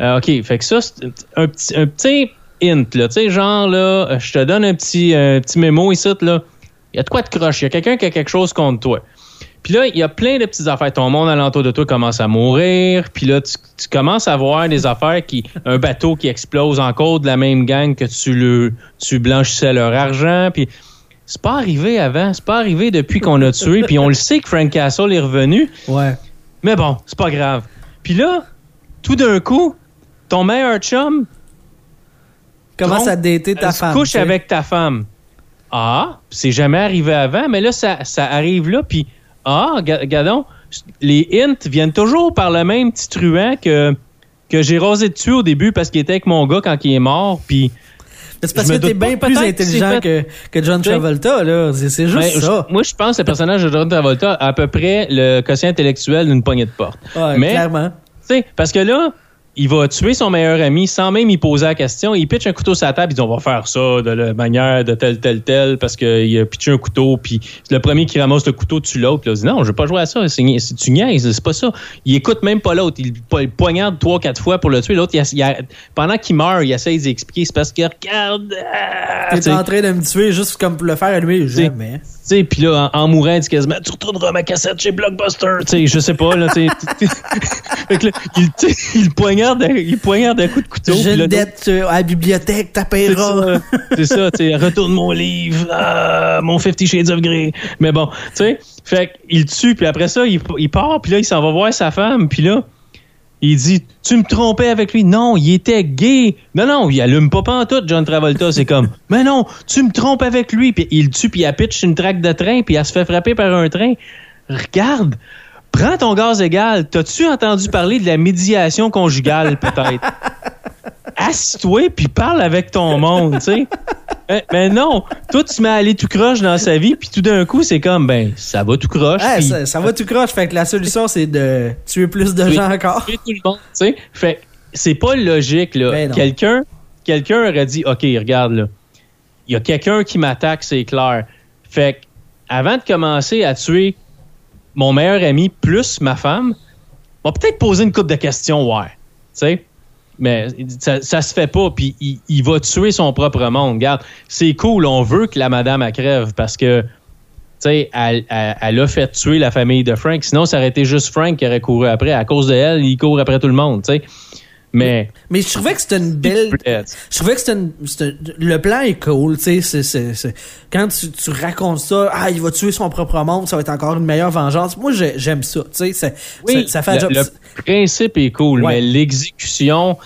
Euh, OK, fait que ça, c'est un petit hint, là. Tu sais, genre, là, je te donne un petit, un petit mémo ici, là. Il y a de quoi de croche. Il y a quelqu'un qui a quelque chose contre toi. Puis là, il y a plein de petites affaires. Ton monde alentour de toi commence à mourir. Puis là, tu, tu commences à voir des affaires qui. Un bateau qui explose encore de la même gang que tu le tu blanchissais leur argent. Puis c'est pas arrivé avant. C'est pas arrivé depuis qu'on a tué. Puis on le sait que Frank Castle est revenu. Ouais. Mais bon, c'est pas grave. Puis là, tout d'un coup, ton meilleur chum Commence Trompe, à dater ta femme. couche avec ta femme. Ah, c'est jamais arrivé avant, mais là, ça, ça arrive là, puis ah, ga- gadon, les hints viennent toujours par le même petit truand que, que j'ai rasé dessus au début parce qu'il était avec mon gars quand il est mort, puis... C'est parce que t'es bien pas, plus intelligent que, que John. Travolta, là. C'est juste Ben, ça. moi, je pense que le personnage de John Travolta a à peu près le quotient intellectuel d'une poignée de porte. Ouais, mais- clairement. Tu sais, parce que là, il va tuer son meilleur ami sans même y poser la question. Il pitch un couteau sur la table, il dit on va faire ça de la manière de tel, tel, tel, parce qu'il a pitché un couteau, puis le premier qui ramasse le couteau tue l'autre. Il dit non, je veux pas jouer à ça, c'est tu niaises, c'est pas ça. Il écoute même pas l'autre, il, po- il poignarde trois, quatre fois pour le tuer. L'autre, il il pendant qu'il meurt, il essaie d'expliquer, c'est parce que regarde. ah, T'es en train de me tuer juste comme pour le faire à lui, jamais. Tu puis là, en, en mourant, il dit quasiment, tu retourneras ma cassette chez Blockbuster. Tu sais, je sais pas, là, tu *laughs* il, il poignarde, il poignarde un coup de couteau. J'ai une dette à la bibliothèque, t'appelleras. ça, c'est ça, tu sais, retourne mon livre, ah, mon Fifty Shades of Grey. Mais bon, tu sais, fait qu'il tue, puis après ça, il, il part, puis là, il s'en va voir sa femme, puis là, il dit, tu me trompais avec lui. Non, il était gay. Non, non, il allume pas pantoute, John Travolta. C'est comme, mais non, tu me trompes avec lui. Puis il le tue, puis il pitch une traque de train, puis elle se fait frapper par un train. Regarde, prends ton gaz égal. T'as-tu entendu parler de la médiation conjugale, *laughs* peut-être? Assis-toi, puis parle avec ton monde, tu sais. Mais, mais non, toi, tu mets aller tout croche dans sa vie, puis tout d'un coup, c'est comme, ben, ça va tout croche. Ouais, ça, ça va tout croche. Fait que la solution, c'est de tuer plus de gens encore. tuer tout le monde, tu sais. Fait c'est pas logique, là. Ben quelqu'un, quelqu'un aurait dit, OK, regarde, là. Il y a quelqu'un qui m'attaque, c'est clair. Fait que, avant de commencer à tuer mon meilleur ami plus ma femme, va peut-être poser une couple de questions, ouais. Tu sais? Mais ça, ça se fait pas, puis il, va tuer son propre monde. Regarde, c'est cool, on veut que la madame elle crève parce que, tu sais, elle a fait tuer la famille de Frank. Sinon, ça aurait été juste Frank qui aurait couru après. À cause de elle, il court après tout le monde, tu sais. Mais, Mais je trouvais que c'était une belle. Je trouvais que c'était une, le plan est cool, tu sais, quand tu, tu racontes ça, ah, il va tuer son propre monde, ça va être encore une meilleure vengeance. Moi, j'ai- j'aime ça, tu sais, oui, ça, ça fait le, job. le principe est cool, Ouais. mais l'exécution,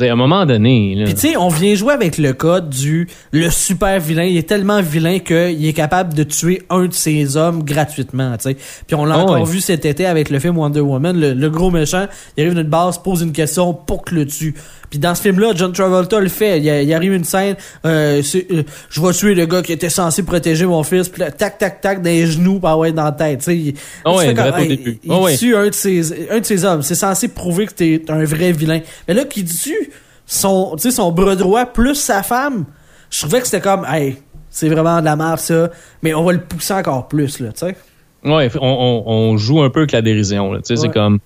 à un moment donné, là, Puis tu sais, on vient jouer avec le code du le super vilain. Il est tellement vilain qu'il est capable de tuer un de ses hommes gratuitement, tu sais. Puis on l'a Ah encore ouais. vu cet été avec le film Wonder Woman. Le, le gros méchant, il arrive d'une base, pose une question pour que le tue. Puis dans ce film-là, John Travolta le fait. Il, il arrive une scène, euh, euh, je vais tuer le gars qui était censé protéger mon fils. Puis là, tac, tac, tac, dans les genoux, par ouais, dans la tête. Tu sais, il, tu ouais, il Ah ouais. tue un de ses, un de ses hommes. C'est censé prouver que t'es un vrai vilain. Mais là, qu'il tue son, tu sais, son bras droit plus sa femme, je trouvais que c'était comme, hey, c'est vraiment de la merde ça, mais on va le pousser encore plus, là, tu sais. ouais, on, on- on joue un peu avec la dérision, là, tu sais, Ouais. c'est comme,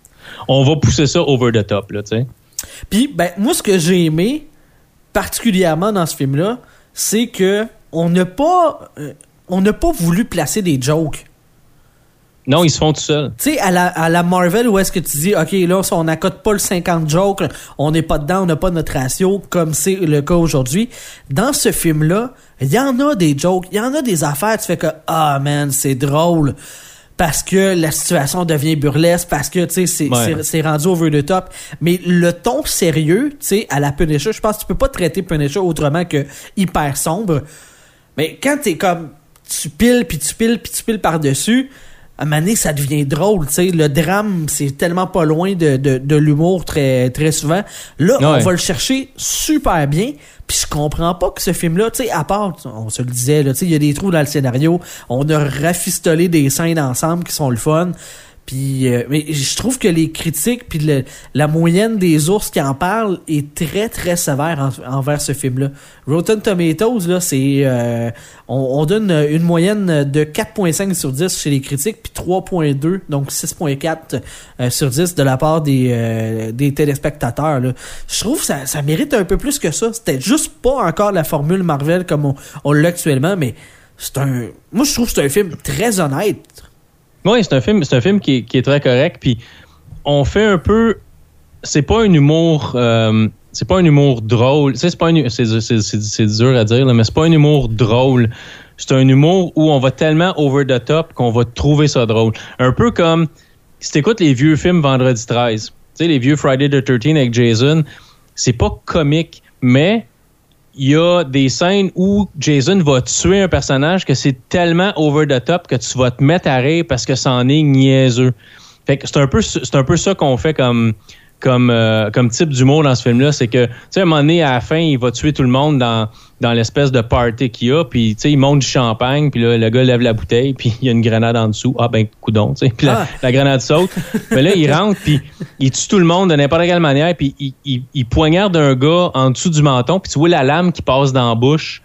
on va pousser ça over the top, là, tu sais. Puis, ben, moi, ce que j'ai aimé, particulièrement dans ce film-là, c'est que on n'a pas, euh, on n'a pas voulu placer des jokes. Non, ils se font tout seuls. Tu sais, à la, à la Marvel, où est-ce que tu dis, OK, là, on n'accote pas le 50 jokes, on n'est pas dedans, on n'a pas notre ratio, comme c'est le cas aujourd'hui. Dans ce film-là, il y en a des jokes, il y en a des affaires, tu fais que, ah, man, c'est drôle. Parce que la situation devient burlesque, parce que, tu sais, c'est Ouais. rendu over the top. Mais le ton sérieux, tu sais, à la Punisher, je pense que tu peux pas traiter Punisher autrement que hyper sombre. Mais quand t'es comme tu piles puis tu piles puis tu piles par dessus, à un moment donné, ça devient drôle, tu sais. Le drame, c'est tellement pas loin de, de, de l'humour très très souvent. Là, on va le chercher super bien. Puis je comprends pas que ce film-là, tu sais, à part, on se le disait, là, tu sais, il y a des trous dans le scénario. On a rafistolé des scènes ensemble qui sont le fun. Puis, euh, mais je trouve que les critiques puis le- la moyenne des ours qui en parlent est très très sévère en- envers ce film-là. Rotten Tomatoes là, c'est euh, on, on donne une moyenne de 4.5 sur 10 chez les critiques puis 3.2 donc 6.4 euh, sur 10 de la part des euh, des téléspectateurs là. Je trouve que ça ça mérite un peu plus que ça. C'était juste pas encore la formule Marvel comme on, on l'a actuellement, mais c'est un moi je trouve que c'est un film très honnête. Oui, c'est un film, c'est un film qui est, très correct. Puis on fait un peu, c'est pas un humour, euh, c'est pas un humour drôle. Tu sais, c'est pas c'est, dur à dire, mais c'est pas un humour drôle. C'est un humour où on va tellement over the top qu'on va trouver ça drôle. Un peu comme si t'écoutes les vieux films Vendredi 13, tu sais, les vieux Friday the 13 avec Jason, c'est pas comique, mais il y a des scènes où Jason va tuer un personnage que c'est tellement over the top que tu vas te mettre à rire parce que c'en est niaiseux. Fait que c'est un peu c'est un peu ça qu'on fait comme comme euh, comme type d'humour dans ce film là, c'est que tu sais à un moment donné à la fin, il va tuer tout le monde dans dans l'espèce de party qu'il y a, puis tu sais il monte du champagne, puis là le gars lève la bouteille, *laughs* puis il y a une grenade en dessous. Ah ben coudon, tu sais. Puis la, Ah. la grenade saute. Mais là il *laughs* rentre puis il tue tout le monde de n'importe quelle manière, puis il, il, il poignarde un gars en dessous du menton, puis tu vois la lame qui passe dans la bouche.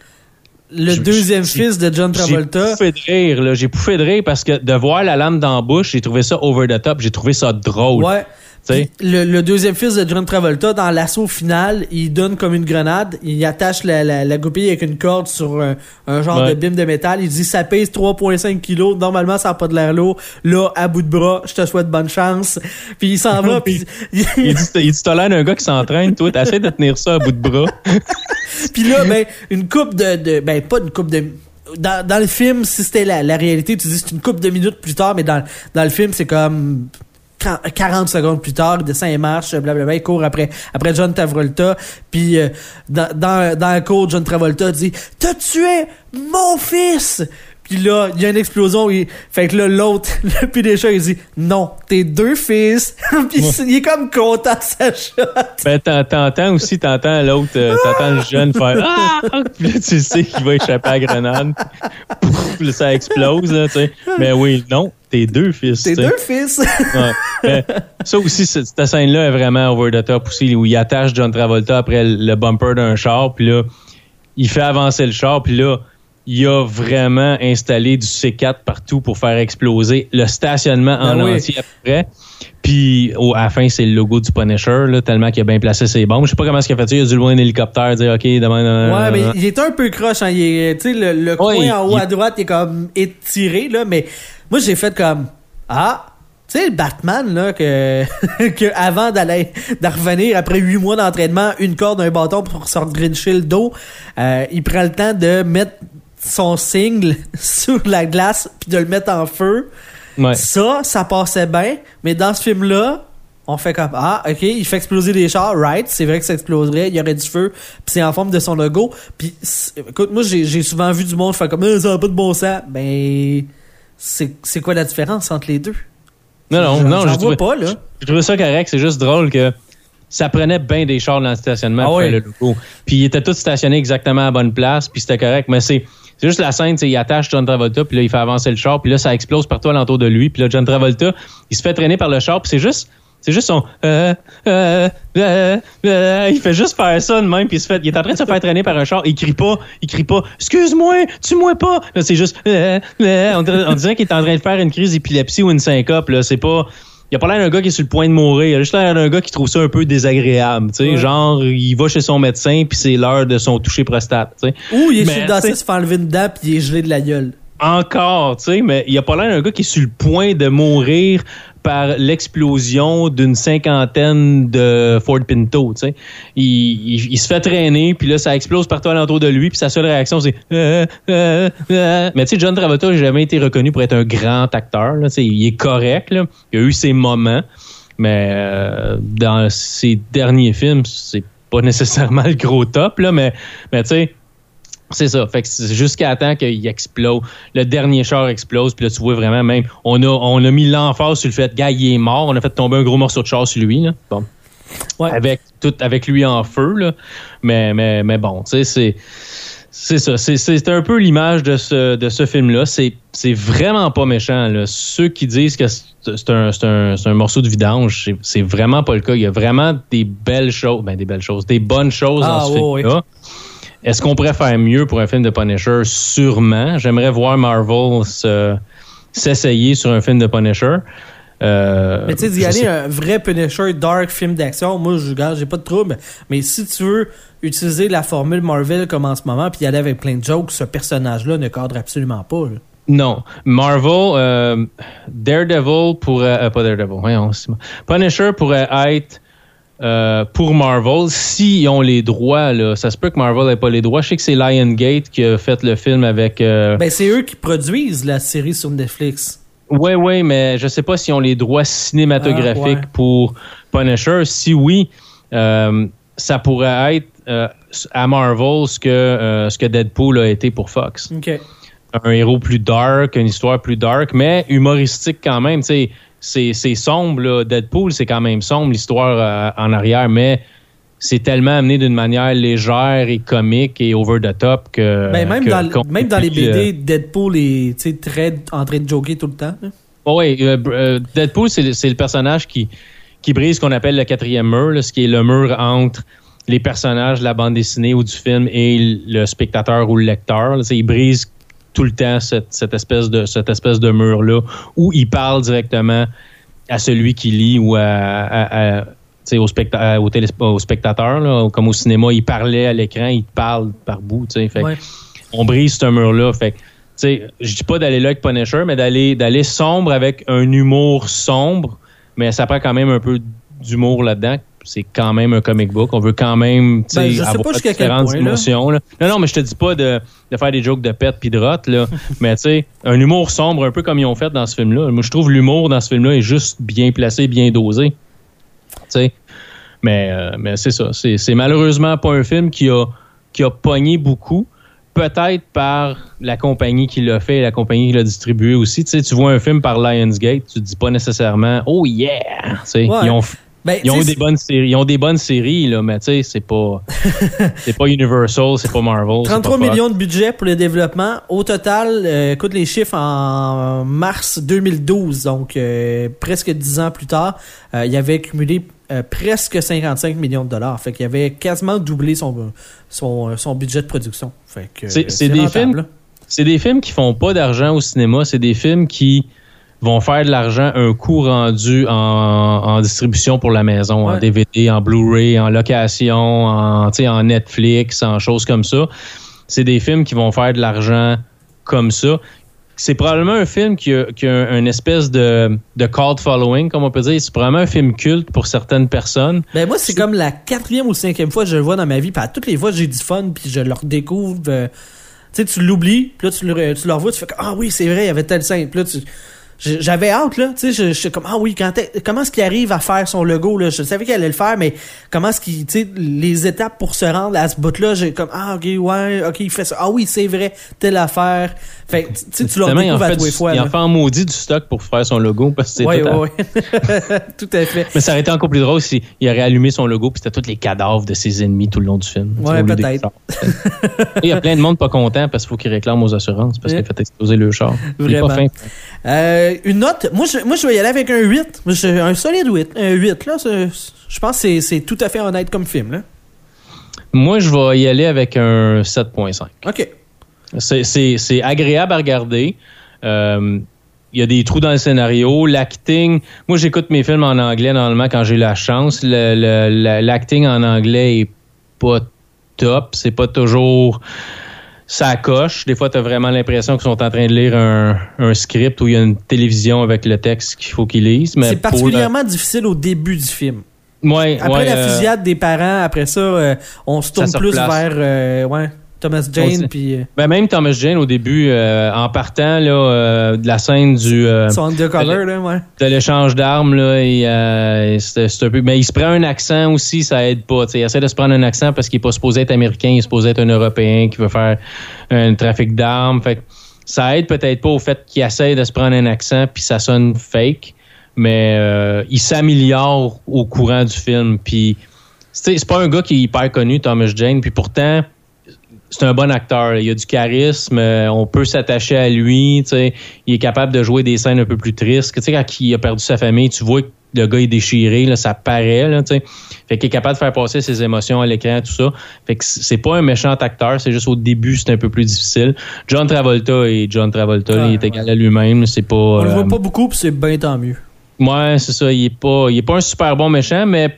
Le Je- deuxième fils de John Travolta. J'ai pouffé de rire, là. J'ai pouffé de rire parce que de voir la lame dans la bouche, j'ai trouvé ça over the top. J'ai trouvé ça drôle. Ouais. Le, le deuxième fils de John Travolta, dans l'assaut final, il donne comme une grenade, il attache la, la, la goupille avec une corde sur un, un genre Ouais. de bim de métal, il dit ça pèse 3.5 kilos, normalement ça n'a pas de l'air lourd, là, à bout de bras, je te souhaite bonne chance. *laughs* Puis il s'en va, puis, *laughs* Il dit, il dit, t'as l'air d'un gars qui s'entraîne, toi, t'essaies de tenir ça à bout de bras. *laughs* puis là, ben, une coupe de, de, ben, pas une coupe de, dans, dans le film, si c'était la, la réalité, tu dis c'est une coupe de minutes plus tard, mais dans, dans le film, c'est comme 40 secondes plus tard, il descend et marche, blablabla, il court après, après John Travolta, puis euh, dans, dans, dans le cours, John Travolta dit « T'as tué mon fils! » Puis là, il y a une explosion, il... fait que là, l'autre, *laughs* le PDG, il dit « Non, t'es deux fils! *laughs* » Puis il est comme content *laughs* sa shot. Ben, t'en- t'entends aussi, t'entends l'autre, euh, t'entends le jeune faire Ah! Puis là, tu sais qu'il va échapper à la grenade. Pouf, là, ça explose, là, tu sais. Mais oui, non, t'es deux fils. T'es deux fils! Ouais. Mais ça aussi, cette, cette scène-là est vraiment over the top aussi, où il attache John Travolta après le bumper d'un char, puis là, il fait avancer le char, puis là, il a vraiment installé du C4 partout pour faire exploser le stationnement en Ben oui. entier après. Puis au, à la fin, c'est le logo du Punisher, là, tellement qu'il a bien placé ses bombes. Je sais pas comment est-ce qu'il a fait ça. Il a dû louer un hélicoptère, dire OK, demain. Ouais, mais il est un peu croche. Hein. Il est- Tu sais, le, le coin en haut il- à droite, est comme étiré, là. Mais moi, j'ai fait comme Ah, tu sais, le Batman, là, que, *laughs* que avant d'aller revenir après huit mois d'entraînement, une corde, un bâton pour se grincher le dos, euh, il prend le temps de mettre son single *laughs* sur la glace puis de le mettre en feu. Ouais. Ça, ça passait bien, mais dans ce film-là, on fait comme ah ok il fait exploser des chars right c'est vrai que ça exploserait il y aurait du feu puis c'est en forme de son logo puis écoute moi j'ai souvent vu du monde faire comme Eh, ça n'a pas de bon sens ben c'est c'est quoi la différence entre les deux? Non, non, J'en- non, j'ai vois pas là j'ai trouvé ça correct. C'est juste drôle que ça prenait bien des chars dans le stationnement Ah pour faire le logo. Puis ils étaient tous stationnés exactement à la bonne place, puis c'était correct. Mais c'est c'est juste la scène, tu il attache John Travolta, puis là, il fait avancer le char, puis là, ça explose partout alentour de lui. Puis là, John Travolta, il se fait traîner par le char, puis c'est juste... C'est juste son euh, euh, euh, il fait juste faire ça de même puis il il est en train de se faire traîner par un char il crie pas il crie pas excuse-moi tue-moi pas là c'est juste on on dirait qu'il est en train de faire une crise d'épilepsie ou une syncope là c'est pas il a pas l'air d'un gars qui est sur le point de mourir. Il a juste l'air d'un gars qui trouve ça un peu désagréable. Tu sais, Ouais. Genre, il va chez son médecin puis c'est l'heure de son toucher prostate. Tu sais. ou il est Mais, sur le dentiste se fait enlever une dent puis il est gelé de la gueule Encore, tu sais, mais il a pas l'air d'un gars qui est sur le point de mourir par l'explosion d'une cinquantaine de Ford Pinto. Il, il- se fait traîner, puis là, ça explose partout alentour de lui, puis sa seule réaction, c'est... Euh, euh, euh. Mais tu sais, John Travolta n'a jamais été reconnu pour être un grand acteur. Il est correct. Il a eu ses moments, mais dans ses derniers films, c'est pas *laughs* nécessairement le gros top, là, mais, mais tu sais... C'est ça. Fait que c'est jusqu'à temps qu'il explose. Le dernier char explose, puis là, tu vois vraiment même. On a, on a mis l'emphase sur le fait, gars, il est mort. On a fait tomber un gros morceau de char sur lui, là. Bon. Ouais. Avec, tout, avec lui en feu, là. Mais, mais, mais bon, tu sais, c'est. C'est ça. C'est un peu l'image de ce, de ce film-là. C'est vraiment pas méchant. Là. Ceux qui disent que c'est un, un, un, morceau de vidange, c'est vraiment pas le cas. Il y a vraiment des belles choses, ben des belles choses, des bonnes choses dans ah, ce film-là. Est-ce qu'on pourrait faire mieux pour un film de Punisher? Sûrement. J'aimerais voir Marvel s'essayer sur un film de Punisher. Euh, mais tu sais, d'y aller un vrai Punisher dark film d'action, moi, je j'ai pas de trouble. Mais si tu veux utiliser la formule Marvel comme en ce moment, puis y aller avec plein de jokes, ce personnage-là ne cadre absolument pas. Non. Marvel, euh, Daredevil pourrait. Euh, pas Daredevil, voyons. Punisher pourrait être. Pour Marvel, s'ils ont les droits, là, ça se peut que Marvel n'ait pas les droits. Je sais que c'est Lionsgate qui a fait le film avec. Ben, c'est eux qui produisent la série sur Netflix. Oui, oui, mais je sais pas s'ils ont les droits cinématographiques ah, pour Punisher. Si oui, euh, ça pourrait être euh, à Marvel ce que, euh, ce que Deadpool a été pour Fox. Un héros plus dark, une histoire plus dark, mais humoristique quand même. C'est, c'est sombre, là. Deadpool, c'est quand même sombre, l'histoire en arrière, mais c'est tellement amené d'une manière légère et comique et over the top que. Ben, même, dans, même dans les BD, Deadpool est très en train de joker tout le temps. oui, euh, euh, Deadpool, c'est le personnage qui, qui brise ce qu'on appelle le quatrième mur, ce qui est le mur entre les personnages de la bande dessinée ou du film et le spectateur ou le lecteur. il brise tout le temps cette, espèce de, cette espèce de mur-là où il parle directement à celui qui lit ou à au, specta au, au, spectateur, comme au cinéma, il parlait à l'écran, il parle par bout. Fait, On brise ce mur-là. Fait je dis pas d'aller là avec Punisher, mais d'aller d'aller sombre avec un humour sombre, mais ça prend quand même un peu d'humour là-dedans. C'est quand même un comic book. On veut quand même ben, avoir différentes émotions. Non, non, mais je te dis pas de, de faire des jokes de pète puis de rot, là. *laughs* mais tu sais, un humour sombre, un peu comme ils ont fait dans ce film-là. Moi, je trouve l'humour dans ce film-là est juste bien placé, bien dosé. Mais, euh, mais c'est ça. C'est malheureusement pas un film qui a, qui a pogné beaucoup. Peut-être par la compagnie qui l'a fait et la compagnie qui l'a distribué aussi. Tu, vois un film par Lionsgate, tu te dis pas nécessairement Oh yeah! Ils ont ben, ils, ont des bonnes séries, ils ont des bonnes séries, là, mais tu sais, c'est pas, *laughs* c'est pas Universal, c'est pas Marvel. 33 millions de budget pour le développement. Au total, euh, écoute les chiffres en mars 2012, donc euh, presque 10 ans plus tard, euh, il avait cumulé presque 55 millions de dollars. Fait qu'il avait quasiment doublé son, son, son budget de production. Fait que c'est des films. C'est des films qui font pas d'argent au cinéma. C'est des films qui vont faire de l'argent un coût rendu en, distribution pour la maison, en DVD, en Blu-ray, en location, en, en Netflix, en choses comme ça. C'est des films qui vont faire de l'argent comme ça. C'est probablement un film qui a, qui une espèce de, de cult following, comme on peut dire. C'est probablement un film culte pour certaines personnes. Ben moi, c'est comme la quatrième ou cinquième fois que je le vois dans ma vie. Puis à toutes les fois, j'ai du fun, puis je le redécouvre. Euh, tu sais, tu l'oublies, puis là, tu le, tu le revois, tu fais Ah oui, c'est vrai, il y avait tel scène. Puis là, tu j'avais hâte là. Tu sais je, suis comme ah oui quand comment est-ce qu'il arrive à faire son logo là? Je savais qu'il allait le faire mais comment est-ce qu'il tu sais les étapes pour se rendre à ce bout là j'ai comme ah ok ouais ok il fait ça. Ah oui c'est vrai telle affaire. Fait tu sais tu l'as découvert à tous les fois il en fait un maudit du stock pour faire son logo parce que c'est ouais, ouais, *laughs* tout à fait. Mais ça aurait été encore plus drôle s'il aurait allumé son logo puis c'était tous les cadavres de ses ennemis tout le long du film. Ouais peut-être. il y a plein de monde pas content parce qu'il faut qu'il réclame aux assurances parce qu'il a fait exploser le char. Vraiment pas fin. Euh, une note, moi je, moi je vais y aller avec un 8. Un solide 8. Un 8, là, je pense que c'est tout à fait honnête comme film. Là. Moi, je vais y aller avec un 7.5. OK. C'est agréable à regarder. Euh, il y a des trous dans le scénario. L'acting, moi j'écoute mes films en anglais normalement quand j'ai la chance. L'acting en anglais est pas top. C'est pas toujours ça coche. Des fois, tu as vraiment l'impression qu'ils sont en train de lire un, script où il y a une télévision avec le texte qu'il faut qu'ils lisent. C'est particulièrement difficile au début du film. Ouais, après la euh, fusillade des parents, après ça, euh, on se tourne plus vers euh, ouais, Thomas Jane. Puis, ben même Thomas Jane, au début, en partant là, de la scène du. Son undercover, là, ouais. De l'échange d'armes, là, et, c'est un peu. Mais il se prend un accent aussi, ça aide pas. Il essaie de se prendre un accent parce qu'il n'est pas supposé être américain, il est supposé être un Européen qui veut faire un trafic d'armes. Fait ça aide peut-être pas au fait qu'il essaie de se prendre un accent puis ça sonne fake mais euh, il s'améliore au courant du film. Puis c'est pas un gars qui est hyper connu, Thomas Jane. Puis pourtant, c'est un bon acteur. Il a du charisme. euh, on peut s'attacher à lui. Il est capable de jouer des scènes un peu plus tristes. Quand il a perdu sa famille, tu vois que le gars est déchiré. Là, ça paraît. Là, fait qu'il est capable de faire passer ses émotions à l'écran, tout ça. Fait que c'est pas un méchant acteur. C'est juste au début, c'est un peu plus difficile. John Travolta et John Travolta, là, il est Ouais, égal à lui-même. C'est pas. On le euh, voit pas beaucoup, puis c'est bien tant mieux. Ouais, c'est ça. Il est pas, il est pas un super bon méchant, mais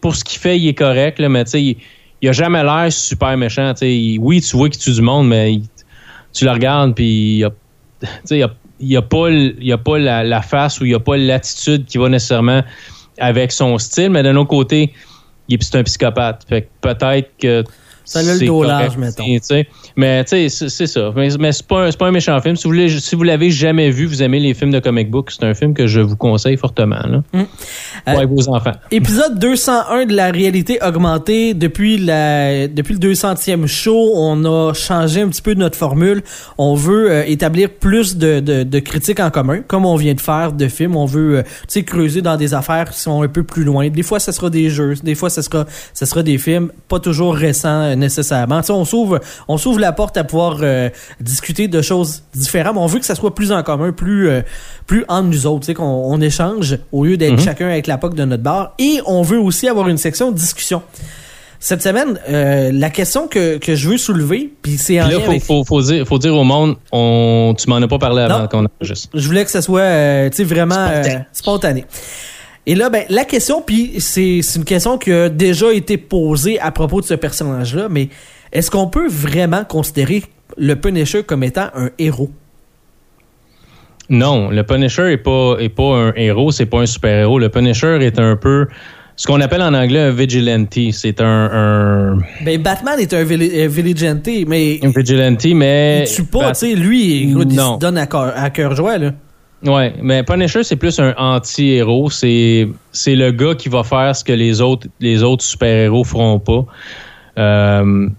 pour ce qu'il fait, il est correct. Là, mais tu sais, il, a jamais l'air super méchant. tu sais. Il- oui, tu vois qu'il tue du monde, mais tu le regardes puis il a, il a, pas, il a pas la, face ou il a pas l'attitude qui va nécessairement avec son style. Mais d'un autre côté, il est c'est un psychopathe. Fait peut-être que Ça a le dos large, mettons. Mais tu sais, c'est ça. Mais, mais c'est pas, pas un méchant film. Si vous si l'avez jamais vu, vous aimez les films de comic book, c'est un film que je vous conseille fortement. Là, Hum. Pour Euh, avec vos enfants. Épisode 201 de la réalité augmentée. Depuis la depuis le 200e show, on a changé un petit peu notre formule. On veut euh, établir plus de, de, de critiques en commun, comme on vient de faire de films. On veut euh, sais creuser dans des affaires qui sont un peu plus loin. Des fois, ce sera des jeux, des fois, ce sera ce sera des films, pas toujours récents euh, nécessairement. Tu sais, on s'ouvre on s'ouvre la porte à pouvoir euh, discuter de choses différentes. Mais on veut que ça soit plus en commun, plus euh, plus entre nous autres, tu sais qu'on on échange au lieu d'être Mhm. chacun avec la poque de notre bar. Et on veut aussi avoir une section discussion. Cette semaine, euh, la question que, que je veux soulever, puis c'est en là, faut, avec- faut, faut dire, faut dire au monde, on, tu m'en as pas parlé avant qu'on enregistre. je voulais que ça soit vraiment Spontané. spontané. Et là, ben, la question, puis c'est une question qui a déjà été posée à propos de ce personnage-là, mais est-ce qu'on peut vraiment considérer le Punisher comme étant un héros? Non, le Punisher est pas, est pas un héros, c'est pas un super-héros. Le Punisher est un peu ce qu'on appelle en anglais un vigilante. C'est un, un, Ben, Batman est un euh, vigilante, mais un vigilante, mais. il tue pas, Bat- tu sais, lui, il Non. se donne à cœur, à cœur joie, là. Ouais, mais Punisher, c'est plus un anti-héros. C'est, c'est le gars qui va faire ce que les autres, les autres super-héros feront pas. Euh, tu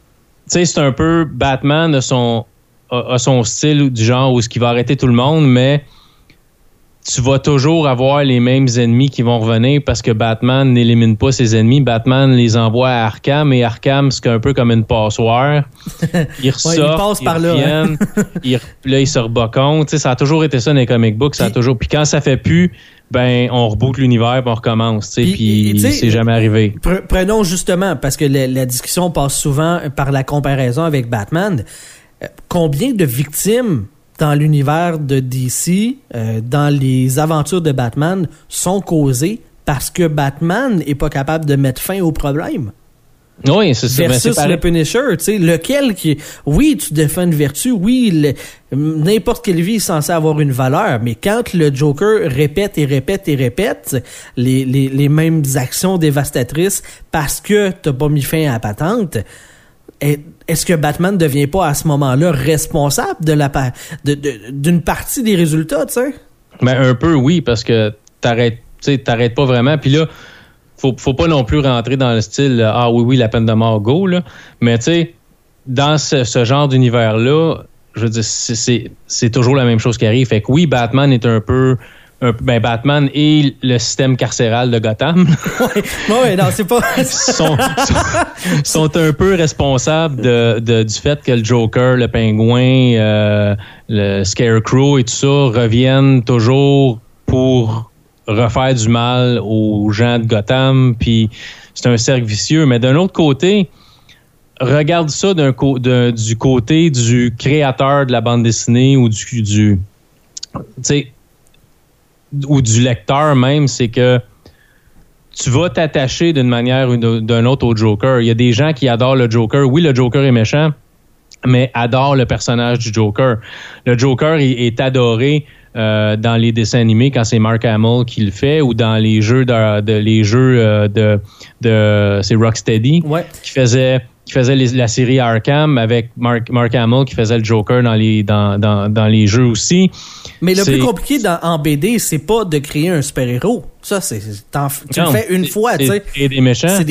sais, c'est un peu Batman a son, a, son style du genre où ce qui va arrêter tout le monde, mais tu vas toujours avoir les mêmes ennemis qui vont revenir parce que Batman n'élimine pas ses ennemis. Batman les envoie à Arkham et Arkham, c'est un peu comme une passoire. *laughs* Ils ressortent, passe ils par là, hein. *laughs* ils là, ils se rebocont. Ça a toujours été ça dans les comic books. Ça a toujours... Puis quand ça fait plus, ben, on reboot l'univers on recommence. tu sais, Puis, Puis c'est jamais arrivé. Pre- Prenons justement, parce que la, la discussion passe souvent par la comparaison avec Batman. Euh, Combien de victimes dans l'univers de DC, euh, dans les aventures de Batman, sont causées parce que Batman est pas capable de mettre fin au problème? Oui, c'est ça. Ben, Versus le Punisher, tu sais, lequel qui... Oui, tu défends une vertu, oui, n'importe quelle vie est censée avoir une valeur, mais quand le Joker répète et répète et répète les, les, les mêmes actions dévastatrices parce que t'as pas mis fin à la patente, est-ce que Batman ne devient pas à ce moment-là responsable de la d'une partie des résultats, tu sais? Ben, un peu, oui, parce que t'arrêtes, t'arrêtes pas vraiment. Puis là, faut, faut pas non plus rentrer dans le style euh, Ah oui, oui, la peine de mort, go, là. Mais tu sais, dans ce, ce genre d'univers-là, je veux dire, c'est toujours la même chose qui arrive. Fait que oui, Batman est un peu. Un ben, Batman et le système carcéral de Gotham *laughs* ouais, non, c'est pas... *laughs* sont, sont, sont un peu responsables de, de- du fait que le Joker, le pingouin, euh, le Scarecrow et tout ça reviennent toujours pour refaire du mal aux gens de Gotham. Puis c'est un cercle vicieux. Mais d'un autre côté, regarde ça d'un- du côté du créateur de la bande dessinée ou du, du tu sais, ou du lecteur même, c'est que tu vas t'attacher d'une manière ou d'un autre au Joker. Il y a des gens qui adorent le Joker. Oui, le Joker est méchant, mais adorent le personnage du Joker. Le Joker est, est adoré euh, dans les dessins animés quand c'est Mark Hamill qui le fait ou dans les jeux de, de- les jeux euh, de, de c'est Rocksteady Ouais. qui faisait qui faisait les- la série Arkham avec Mark, Mark Hamill qui faisait le Joker dans les dans, dans, dans les jeux aussi. Mais le plus compliqué dans, en BD, c'est pas de créer un super-héros. Ça, c'est, tu le fais une fois, tu sais. c'est des méchants. C'est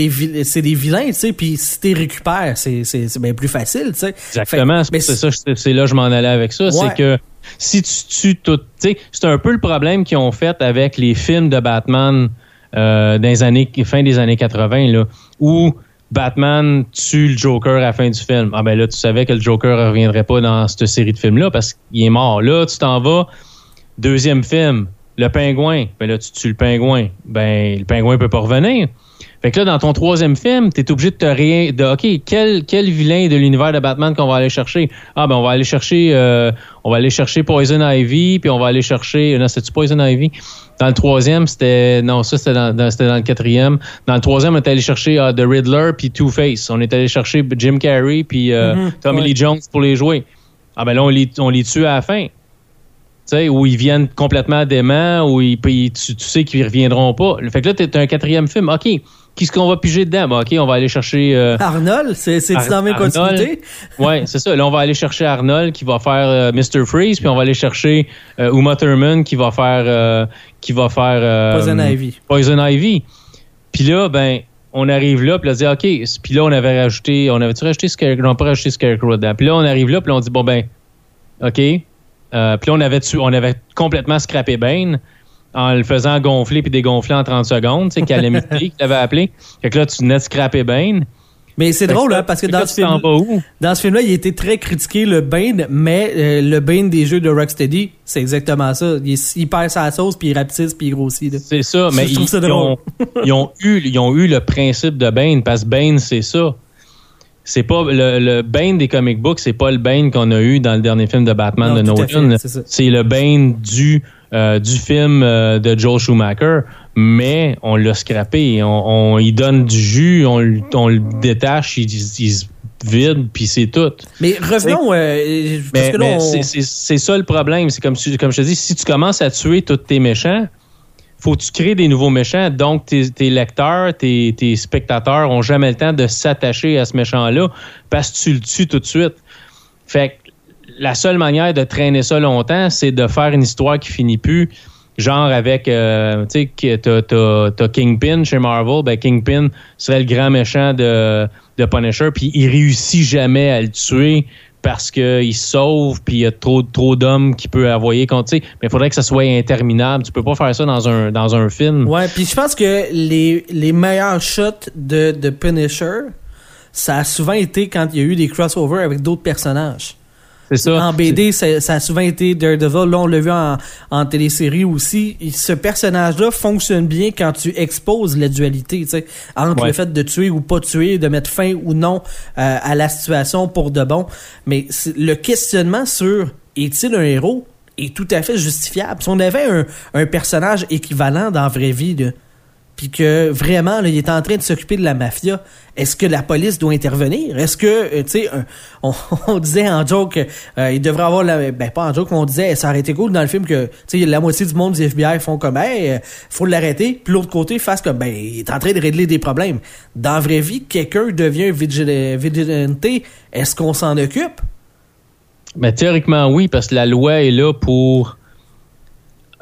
des, vilains, tu sais, puis si t'es récupères, c'est, bien plus facile, tu sais. Exactement, c'est ça, c'est là que je m'en allais avec ça. Ouais. C'est que si tu tues tout, tu sais, c'est un peu le problème qu'ils ont fait avec les films de Batman euh, dans les années, fin des années 80, là, où Batman tue le Joker à la fin du film. Ah ben là, tu savais que le Joker ne reviendrait pas dans cette série de films-là parce qu'il est mort. Là, tu t'en vas, deuxième film, le pingouin. Ben là, tu tues le pingouin. Ben, le pingouin peut pas revenir. Fait que là, dans ton troisième film, tu es obligé de te rien. De, OK, quel, quel vilain de l'univers de Batman qu'on va aller chercher? Ah, ben, on va aller chercher, euh, on va aller chercher Poison Ivy, puis on va aller chercher. Non, c'était-tu Poison Ivy? Dans le troisième, c'était. Non, ça, c'était dans, le quatrième. Dans le troisième, on est allé chercher uh, The Riddler, puis Two-Face. On est allé chercher Jim Carrey, puis uh, mm-hmm. Tommy Lee Jones pour les jouer. Ah, ben là, on les, on les tue à la fin. Tu sais, où ils viennent complètement dément, où ils, tu, tu sais qu'ils reviendront pas. Fait que là, t'es un quatrième film. OK Qu'est-ce qu'on va piger dedans? Bon, OK, on va aller chercher. Euh, Arnold, c'est dans mes continuité? *laughs* oui, c'est ça. Là, on va aller chercher Arnold qui va faire euh, Mr. Freeze, puis on va aller chercher euh, Uma Thurman qui va faire. qui va faire Poison Ivy. Poison Ivy. Puis là, ben, on arrive là, puis on dit, OK. Puis là, on avait rajouté. On avait-tu rajouté Scarecrow? On pas rajouté Scarecrow dedans. Puis là, on arrive là, puis on dit, bon, ben, OK. puis là, on avait, on avait complètement scrappé Bane en le faisant gonfler puis dégonfler en 30 secondes, c'est Calamity *laughs* qui l'avait appelé. Fait que là, tu venais de scraper Bane. Mais c'est drôle, hein, parce que, dans, ce film, dans ce film-là, il été très critiqué, le Bane, mais euh, le Bane des jeux de Rocksteady, c'est exactement ça. Il, perd sa sauce, puis il rapetisse, puis il grossit. C'est ça, mais *laughs* ils, ont, *laughs* ils, ont, eu, ils ont eu le principe de Bane, parce que Bane, c'est ça. C'est pas le, le Bane des comic books, c'est pas le Bane qu'on a eu dans le dernier film de Batman de Nolan. C'est le Bane du euh, du film euh, de Joel Schumacher, mais on l'a scrappé. On, on y donne du jus, on, on le détache, il, se vide, puis c'est tout. Mais revenons. Euh, c'est ça le problème. C'est comme, comme je te dis, si tu commences à tuer tous tes méchants, faut que tu crées des nouveaux méchants. Donc, tes, tes lecteurs, tes, tes, spectateurs ont jamais le temps de s'attacher à ce méchant-là parce que tu le tues tout de suite. Fait la seule manière de traîner ça longtemps, c'est de faire une histoire qui finit plus. Genre avec, euh, tu sais, t'as, Kingpin chez Marvel, ben Kingpin serait le grand méchant de, de Punisher, puis il réussit jamais à le tuer parce qu'il sauve, puis il y a trop, trop d'hommes qui peut envoyer contre, mais il faudrait que ça soit interminable. Tu peux pas faire ça dans un, dans un film. Ouais, puis je pense que les, les meilleurs shots de, de Punisher, ça a souvent été quand il y a eu des crossovers avec d'autres personnages. En BD, ça, a souvent été Daredevil. Là, on l'a vu en, en télésérie aussi. ce personnage-là fonctionne bien quand tu exposes la dualité, tu entre le fait de tuer ou pas tuer, de mettre fin ou non euh, à la situation pour de bon. Mais le questionnement sur est-il un héros est tout à fait justifiable. Si on avait un, un personnage équivalent dans la vraie vie, là, puis que vraiment, là, il est en train de s'occuper de la mafia, est-ce que la police doit intervenir? Est-ce que, euh, tu sais, *laughs* on, disait en joke, euh, il devrait avoir, la, ben pas en joke, on disait, ça aurait été cool dans le film que, tu sais, la moitié du monde du FBI font comme, hey, euh, faut l'arrêter, puis l'autre côté fasse comme, ben, il est en train de régler des problèmes. Dans la vraie vie, quelqu'un devient vigilante, est-ce qu'on s'en occupe? Mais théoriquement, oui, parce que la loi est là pour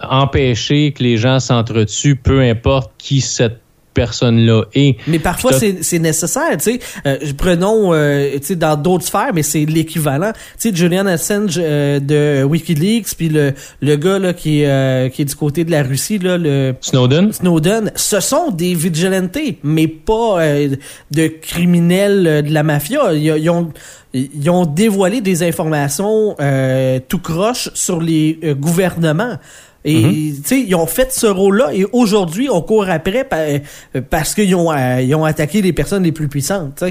empêcher que les gens s'entretuent, peu importe qui cette personne-là est. Mais parfois, c'est nécessaire, tu sais. Euh, prenons, euh, tu sais, dans d'autres sphères, mais c'est l'équivalent. Tu sais, Julian Assange euh, de WikiLeaks, puis le, le gars là, qui, est, qui est du côté de la Russie, là, le... Snowden? Snowden. Ce sont des vigilantes, mais pas de criminels de la mafia. Ils, ont ils ont dévoilé des informations tout croche sur les gouvernements. Et tu sais, ils ont fait ce rôle-là et aujourd'hui, on court après parce qu'ils ont, euh, ils ont attaqué les personnes les plus puissantes.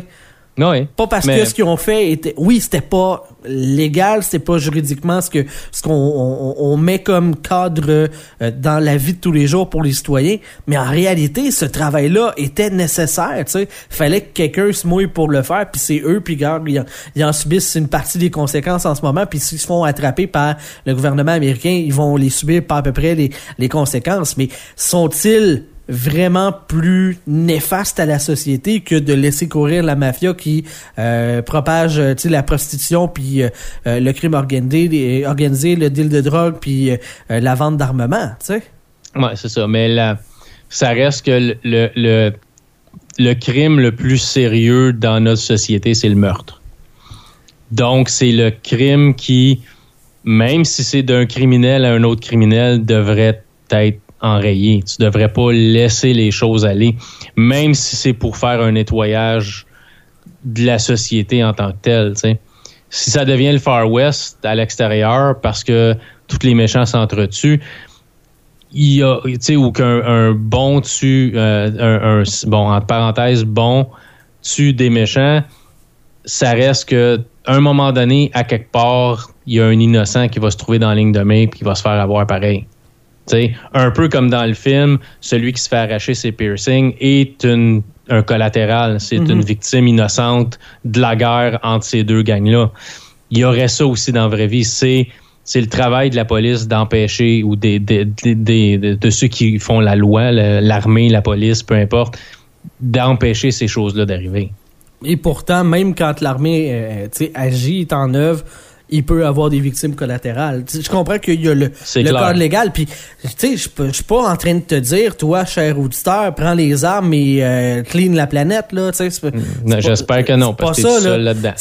Sais. Pas parce que ce qu'ils ont fait était, oui, c'était pas légal, c'était pas juridiquement ce que ce qu'on on, met comme cadre euh, dans la vie de tous les jours pour les citoyens, mais en réalité, ce travail-là était nécessaire. Tu sais, fallait que quelqu'un se mouille pour le faire, puis c'est eux, puis gars, ils, en subissent une partie des conséquences en ce moment, puis s'ils se font attraper par le gouvernement américain, ils vont les subir par à peu près les, les conséquences. Mais sont-ils vraiment plus néfaste à la société que de laisser courir la mafia qui euh, propage euh, la prostitution puis euh, le crime organisé, organisé, le deal de drogue puis la vente d'armement, tu sais. Ouais, c'est ça. Mais ça reste que le, le, le crime le plus sérieux dans notre société, c'est le meurtre. Donc, c'est le crime qui, même si c'est d'un criminel à un autre criminel, devrait être enrayé. Tu devrais pas laisser les choses aller, même si c'est pour faire un nettoyage de la société en tant que telle. Si ça devient le Far West à l'extérieur parce que tous les méchants s'entretuent, il y a, tu sais, ou qu'un un bon tue, euh, un, bon, entre parenthèses, bon tue des méchants, ça reste que un moment donné, à quelque part, il y a un innocent qui va se trouver dans la ligne de main et qui va se faire avoir pareil. Un peu comme dans le film, celui qui se fait arracher ses piercings est une, un collatéral, c'est Mhm. une victime innocente de la guerre entre ces deux gangs-là. Il y aurait ça aussi dans la vraie vie. C'est c'est le travail de la police d'empêcher ou des, des- des- des- de, ceux qui font la loi, l'armée, la police, peu importe, d'empêcher ces choses-là d'arriver. Et pourtant, même quand l'armée euh, agit, est en œuvre, il peut avoir des victimes collatérales. Je comprends qu'il y a le, le code légal. Puis, tu sais, je suis pas en train de te dire, toi, cher auditeur, prends les armes et euh, clean la planète, là. Pas- J'espère que non, parce que t'es seul là-dedans.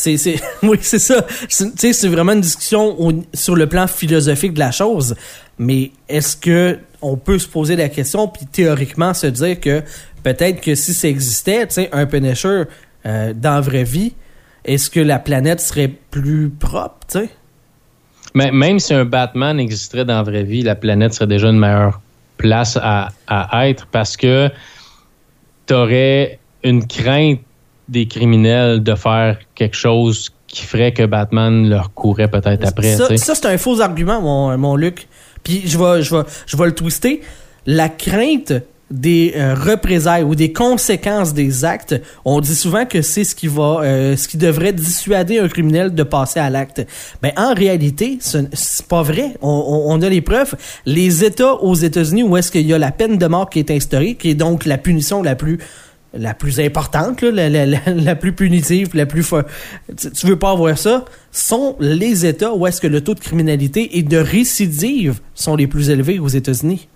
*laughs* Oui, c'est ça. C'est- Tu sais, c'est vraiment une discussion au- sur le plan philosophique de la chose. Mais est-ce que on peut se poser la question puis théoriquement se dire que peut-être que si ça existait, tu sais, un Punisher euh, dans la vraie vie, est-ce que la planète serait plus propre, tu sais? Mais même si un Batman existerait dans la vraie vie, la planète serait déjà une meilleure place à, à être parce que tu aurais une crainte des criminels de faire quelque chose qui ferait que Batman leur courait peut-être après. ça, c'est un faux argument, mon, mon Luc. Puis je vais, je vais, je vais le twister. La crainte des euh, représailles ou des conséquences des actes, on dit souvent que c'est ce qui va, euh, ce qui devrait dissuader un criminel de passer à l'acte. Ben en réalité, ce n- c'est pas vrai. On, a les preuves. Les États aux États-Unis où est-ce qu'il y a la peine de mort qui est instaurée, qui est donc la punition la plus la plus importante, *laughs* la, plus punitive, la plus... Tu, tu veux pas avoir ça, sont les États où est-ce que le taux de criminalité et de récidive sont les plus élevés aux États-Unis.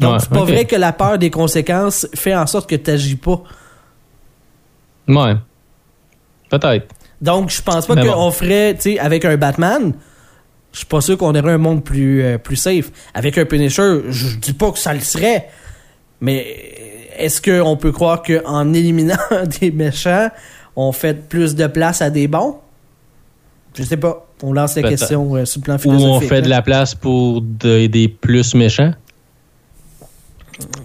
Donc, Ouais, c'est pas vrai que la peur des conséquences fait en sorte que tu n'agis pas. Ouais. Peut-être. Donc, je pense pas qu'on bon. ferait, tu sais, avec un Batman, je suis pas sûr qu'on aurait un monde plus, euh, plus safe. Avec un Punisher, je dis pas que ça le serait, mais est-ce qu'on peut croire qu'en *laughs* éliminant des méchants, on fait plus de place à des bons? Je sais pas. On lance la question euh, sur le plan Ou philosophique. on fait de la place pour de- des plus méchants?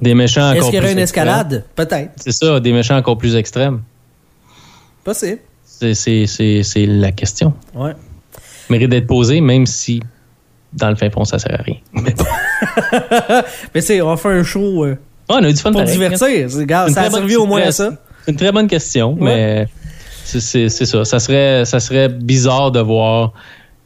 Des méchants encore Est-ce qu'il y aurait une escalade? Peut-être. C'est ça, des méchants encore plus extrêmes. Possible. C'est- la question. Ouais. Mérite d'être posée, même si dans le fin fond, ça sert à rien. Mais bon. *laughs* Mais c'est, on fait un show euh, Ah, on a eu du fun pour pareil. divertir. Regarde, ça a servi au moins à ça. C'est une très bonne question, Ouais. mais c'est- c'est c'est ça. Ça serait, ça serait bizarre de voir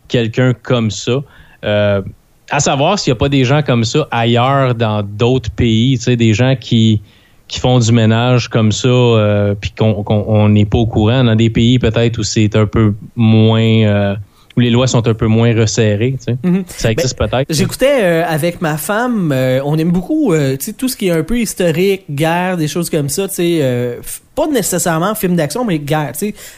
quelqu'un comme ça. Euh, à savoir s'il n'y a pas des gens comme ça ailleurs dans d'autres pays, des gens qui, qui font du ménage comme ça, euh, puis qu'on on n'est pas au courant. Dans des pays peut-être où c'est un peu moins... euh, où les lois sont un peu moins resserrées, tu sais. Mhm. Ça existe peut-être. J'écoutais euh, avec ma femme, euh, on aime beaucoup euh, tout ce qui est un peu historique, guerre, des choses comme ça, pas nécessairement film d'action, mais guerre,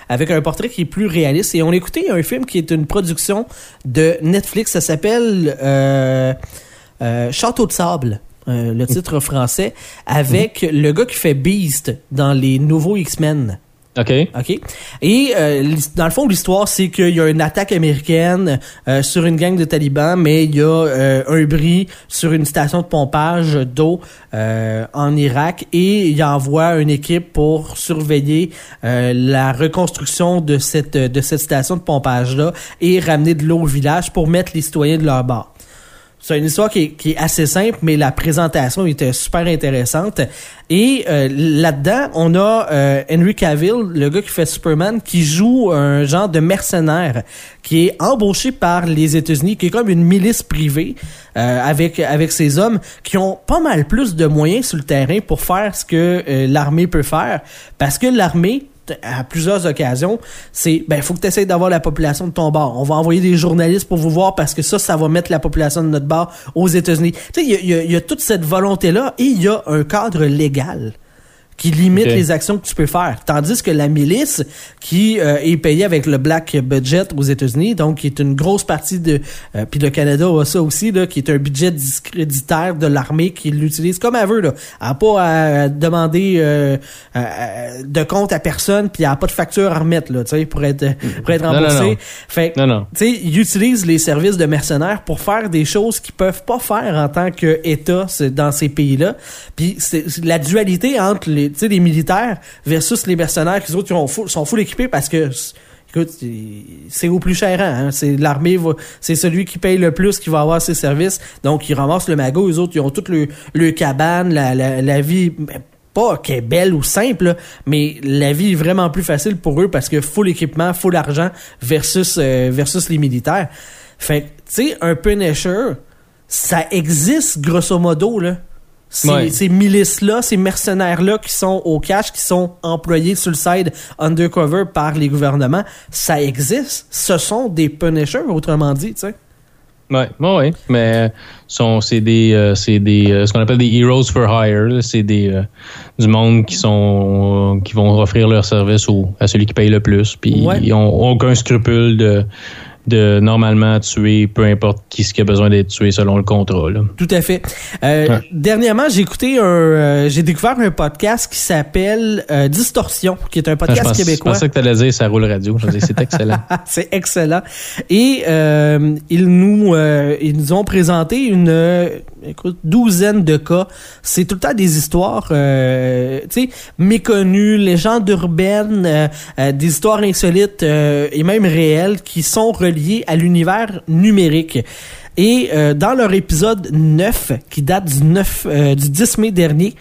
avec un portrait qui est plus réaliste. Et on écoutait un film qui est une production de Netflix, ça s'appelle Château de sable. le titre français, avec le gars qui fait Beast dans les nouveaux X-Men. OK. OK. Et euh, dans le fond, l'histoire, c'est qu'il y a une attaque américaine euh, sur une gang de talibans, mais il y a euh, un bris sur une station de pompage d'eau euh, en Irak et il envoie une équipe pour surveiller euh, la reconstruction de cette de cette station de pompage là et ramener de l'eau au village pour mettre les citoyens de leur bord. C'est une histoire qui est, assez simple, mais la présentation était super intéressante. Et euh, là-dedans, on a euh, Henry Cavill, le gars qui fait Superman, qui joue un genre de mercenaire qui est embauché par les États-Unis, qui est comme une milice privée euh, avec avec ces hommes qui ont pas mal plus de moyens sur le terrain pour faire ce que l'armée peut faire, parce que l'armée à plusieurs occasions, c'est ben faut que tu essaies d'avoir la population de ton bord. On va envoyer des journalistes pour vous voir parce que ça, ça va mettre la population de notre bord aux États-Unis. Tu sais, il y y a toute cette volonté-là et il y a un cadre légal qui limite les actions que tu peux faire. Tandis que la milice, qui euh, est payée avec le black budget aux États-Unis, donc qui est une grosse partie de, euh, puis le Canada a ça aussi, là, qui est un budget discréditaire de l'armée qui l'utilise comme elle veut. Là. Elle n'a pas à demander euh, de compte à personne, puis elle n'a pas de facture à remettre là, tu sais, pour être pour être Non, non, remboursé. non. Fait que, Non, non. tu sais, ils utilisent les services de mercenaires pour faire des choses qu'ils peuvent pas faire en tant qu'État dans ces pays-là. Puis la dualité entre les, sais, les militaires versus les mercenaires qui autres sont full équipés parce que écoute, c'est au plus cher hein. C'est l'armée c'est celui qui paye le plus qui va avoir ses services. Donc ils ramassent le magot, les autres ils ont toute le le cabane, la, la, la vie ben, pas qu'elle est belle ou simple, mais la vie est vraiment plus facile pour eux parce que full équipement, full argent versus euh, versus les militaires. Fait tu sais, un Punisher, ça existe grosso modo, là. Ces, Ouais. ces milices-là, ces mercenaires-là qui sont au cash, qui sont employés sur le side undercover par les gouvernements, ça existe. Ce sont des Punishers, autrement dit, tu sais. Ouais, ouais. Mais euh, sont, c'est des, euh, c'est des, euh, ce qu'on appelle des heroes for hire. C'est des, euh, du monde qui sont, qui vont offrir leur service au, à celui qui paye le plus. Puis Ouais. ils ont aucun scrupule de, de normalement tuer peu importe qui ce qui a besoin d'être tué selon le contrat. Là. Tout à fait. Euh, Ouais. Dernièrement, j'ai écouté un, euh, j'ai découvert un podcast qui s'appelle euh, Distorsion, qui est un Ah, je, podcast pense, je québécois. pensais que tu allais dire ça roule radio. C'est excellent. *laughs* C'est excellent. Et euh, ils nous euh, ils nous ont présenté une écoute, douzaine de cas. C'est tout le temps des histoires euh, tu sais méconnues, légendes urbaines, euh, euh, des histoires insolites euh, et même réelles qui sont reliées à l'univers numérique. Et euh, dans leur épisode 9 qui date du 9 euh, du 10 mai dernier,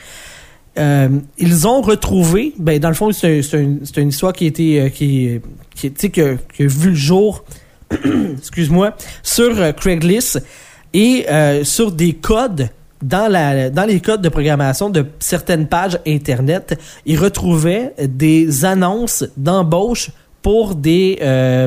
euh, ils ont retrouvé, ben dans le fond c'est un- c'est un- c'est une histoire qui a qui, qui, qui, a- qui a vu le jour, *clears throat* excuse-moi, sur Craigslist et sur des codes dans la dans les codes de programmation de certaines pages internet, ils retrouvaient des annonces d'embauche pour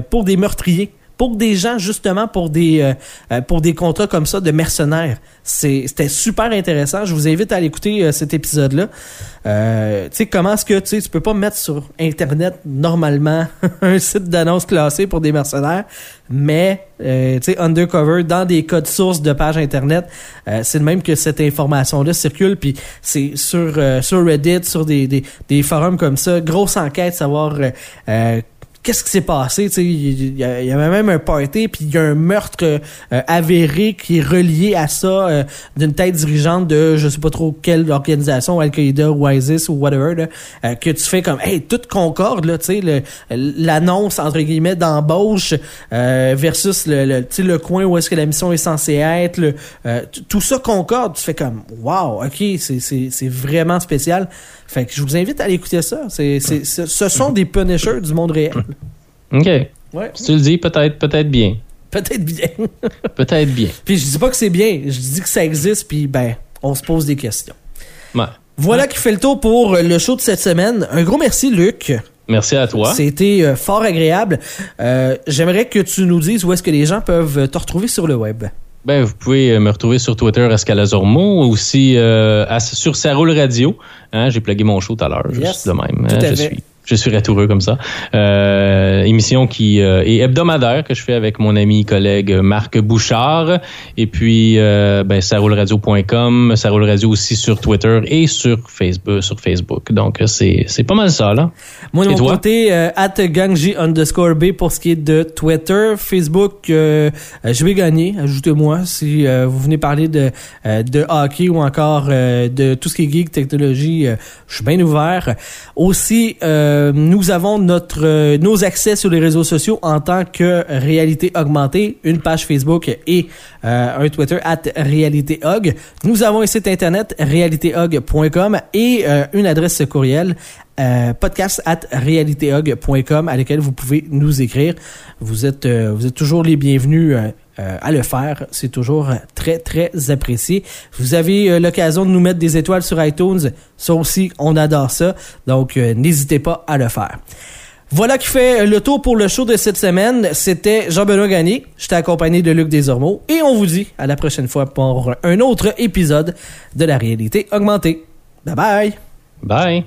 pour des meurtriers pour des gens justement pour des euh, euh, pour des contrats comme ça de mercenaires. C'était super intéressant. Je vous invite à aller écouter euh, cet épisode là. Euh, tu sais comment est-ce que tu tu peux pas mettre sur internet normalement *laughs* un site d'annonce classé pour des mercenaires, mais tu sais undercover dans des codes sources de pages internet, c'est le même que cette information là circule puis c'est sur sur Reddit, sur des, des des forums comme ça, grosse enquête savoir qu'est-ce qui s'est passé il y, y avait même un party puis il y a un meurtre euh, avéré qui est relié à ça euh, d'une tête dirigeante de je sais pas trop quelle organisation Al-Qaïda ou ISIS ou whatever là, euh, que tu fais comme hey tout concorde là l'annonce entre guillemets d'embauche euh, versus le, le le coin où est-ce que la mission est censée être le, euh, tout ça concorde tu fais comme wow ok c'est vraiment spécial. Fait que je vous invite à aller écouter ça. C'est c'est ce ce sont des punishers du monde réel OK. ouais Si tu le dis, peut-être, peut-être bien. peut-être bien *laughs* Peut-être bien. puis je dis pas que c'est bien je dis que ça existe puis ben on se pose des questions Ouais. voilà qui fait le tour pour le show de cette semaine un gros merci Luc Merci à toi. C'était euh, fort agréable. Euh, J'aimerais que tu nous dises où est-ce que les gens peuvent te retrouver sur le web. Ben, vous pouvez euh, me retrouver sur Twitter Escalazormo, aussi euh, à- sur Ça roule radio. Hein, J'ai plugué mon show tout à l'heure, Yes. juste de même. Hein, je suis je suis ratoureux comme ça. Euh, émission qui euh, est hebdomadaire que je fais avec mon ami et collègue Marc Bouchard. Et puis, euh, ben, ça rouleradio.com, ça roule radio aussi sur Twitter et sur Facebook. Sur Facebook. Donc, c'est c'est pas mal ça, là. Moi, de mon toi? côté, euh, at gangji underscore B pour ce qui est de Twitter. Facebook, je vais gagner. Ajoutez-moi si vous venez parler de, de hockey ou encore de tout ce qui est geek, technologie. je suis bien ouvert. Aussi, euh, nous avons notre euh, nos accès sur les réseaux sociaux en tant que réalité augmentée, une page Facebook et euh, un Twitter at réalitéhog. Nous avons un site internet réalitéhog.com et euh, une adresse courriel euh, podcast at realitéhog.com à laquelle vous pouvez nous écrire. Vous êtes, euh, vous êtes toujours les bienvenus euh, euh, à le faire. C'est toujours très, très apprécié. Vous avez euh, l'occasion de nous mettre des étoiles sur iTunes. Ça aussi, on adore ça. Donc, euh, n'hésitez pas à le faire. Voilà qui fait le tour pour le show de cette semaine. C'était Jean-Benoît Gagné. J'étais accompagné de Luc Desormeaux. Et on vous dit à la prochaine fois pour un autre épisode de la réalité augmentée. Bye bye! Bye.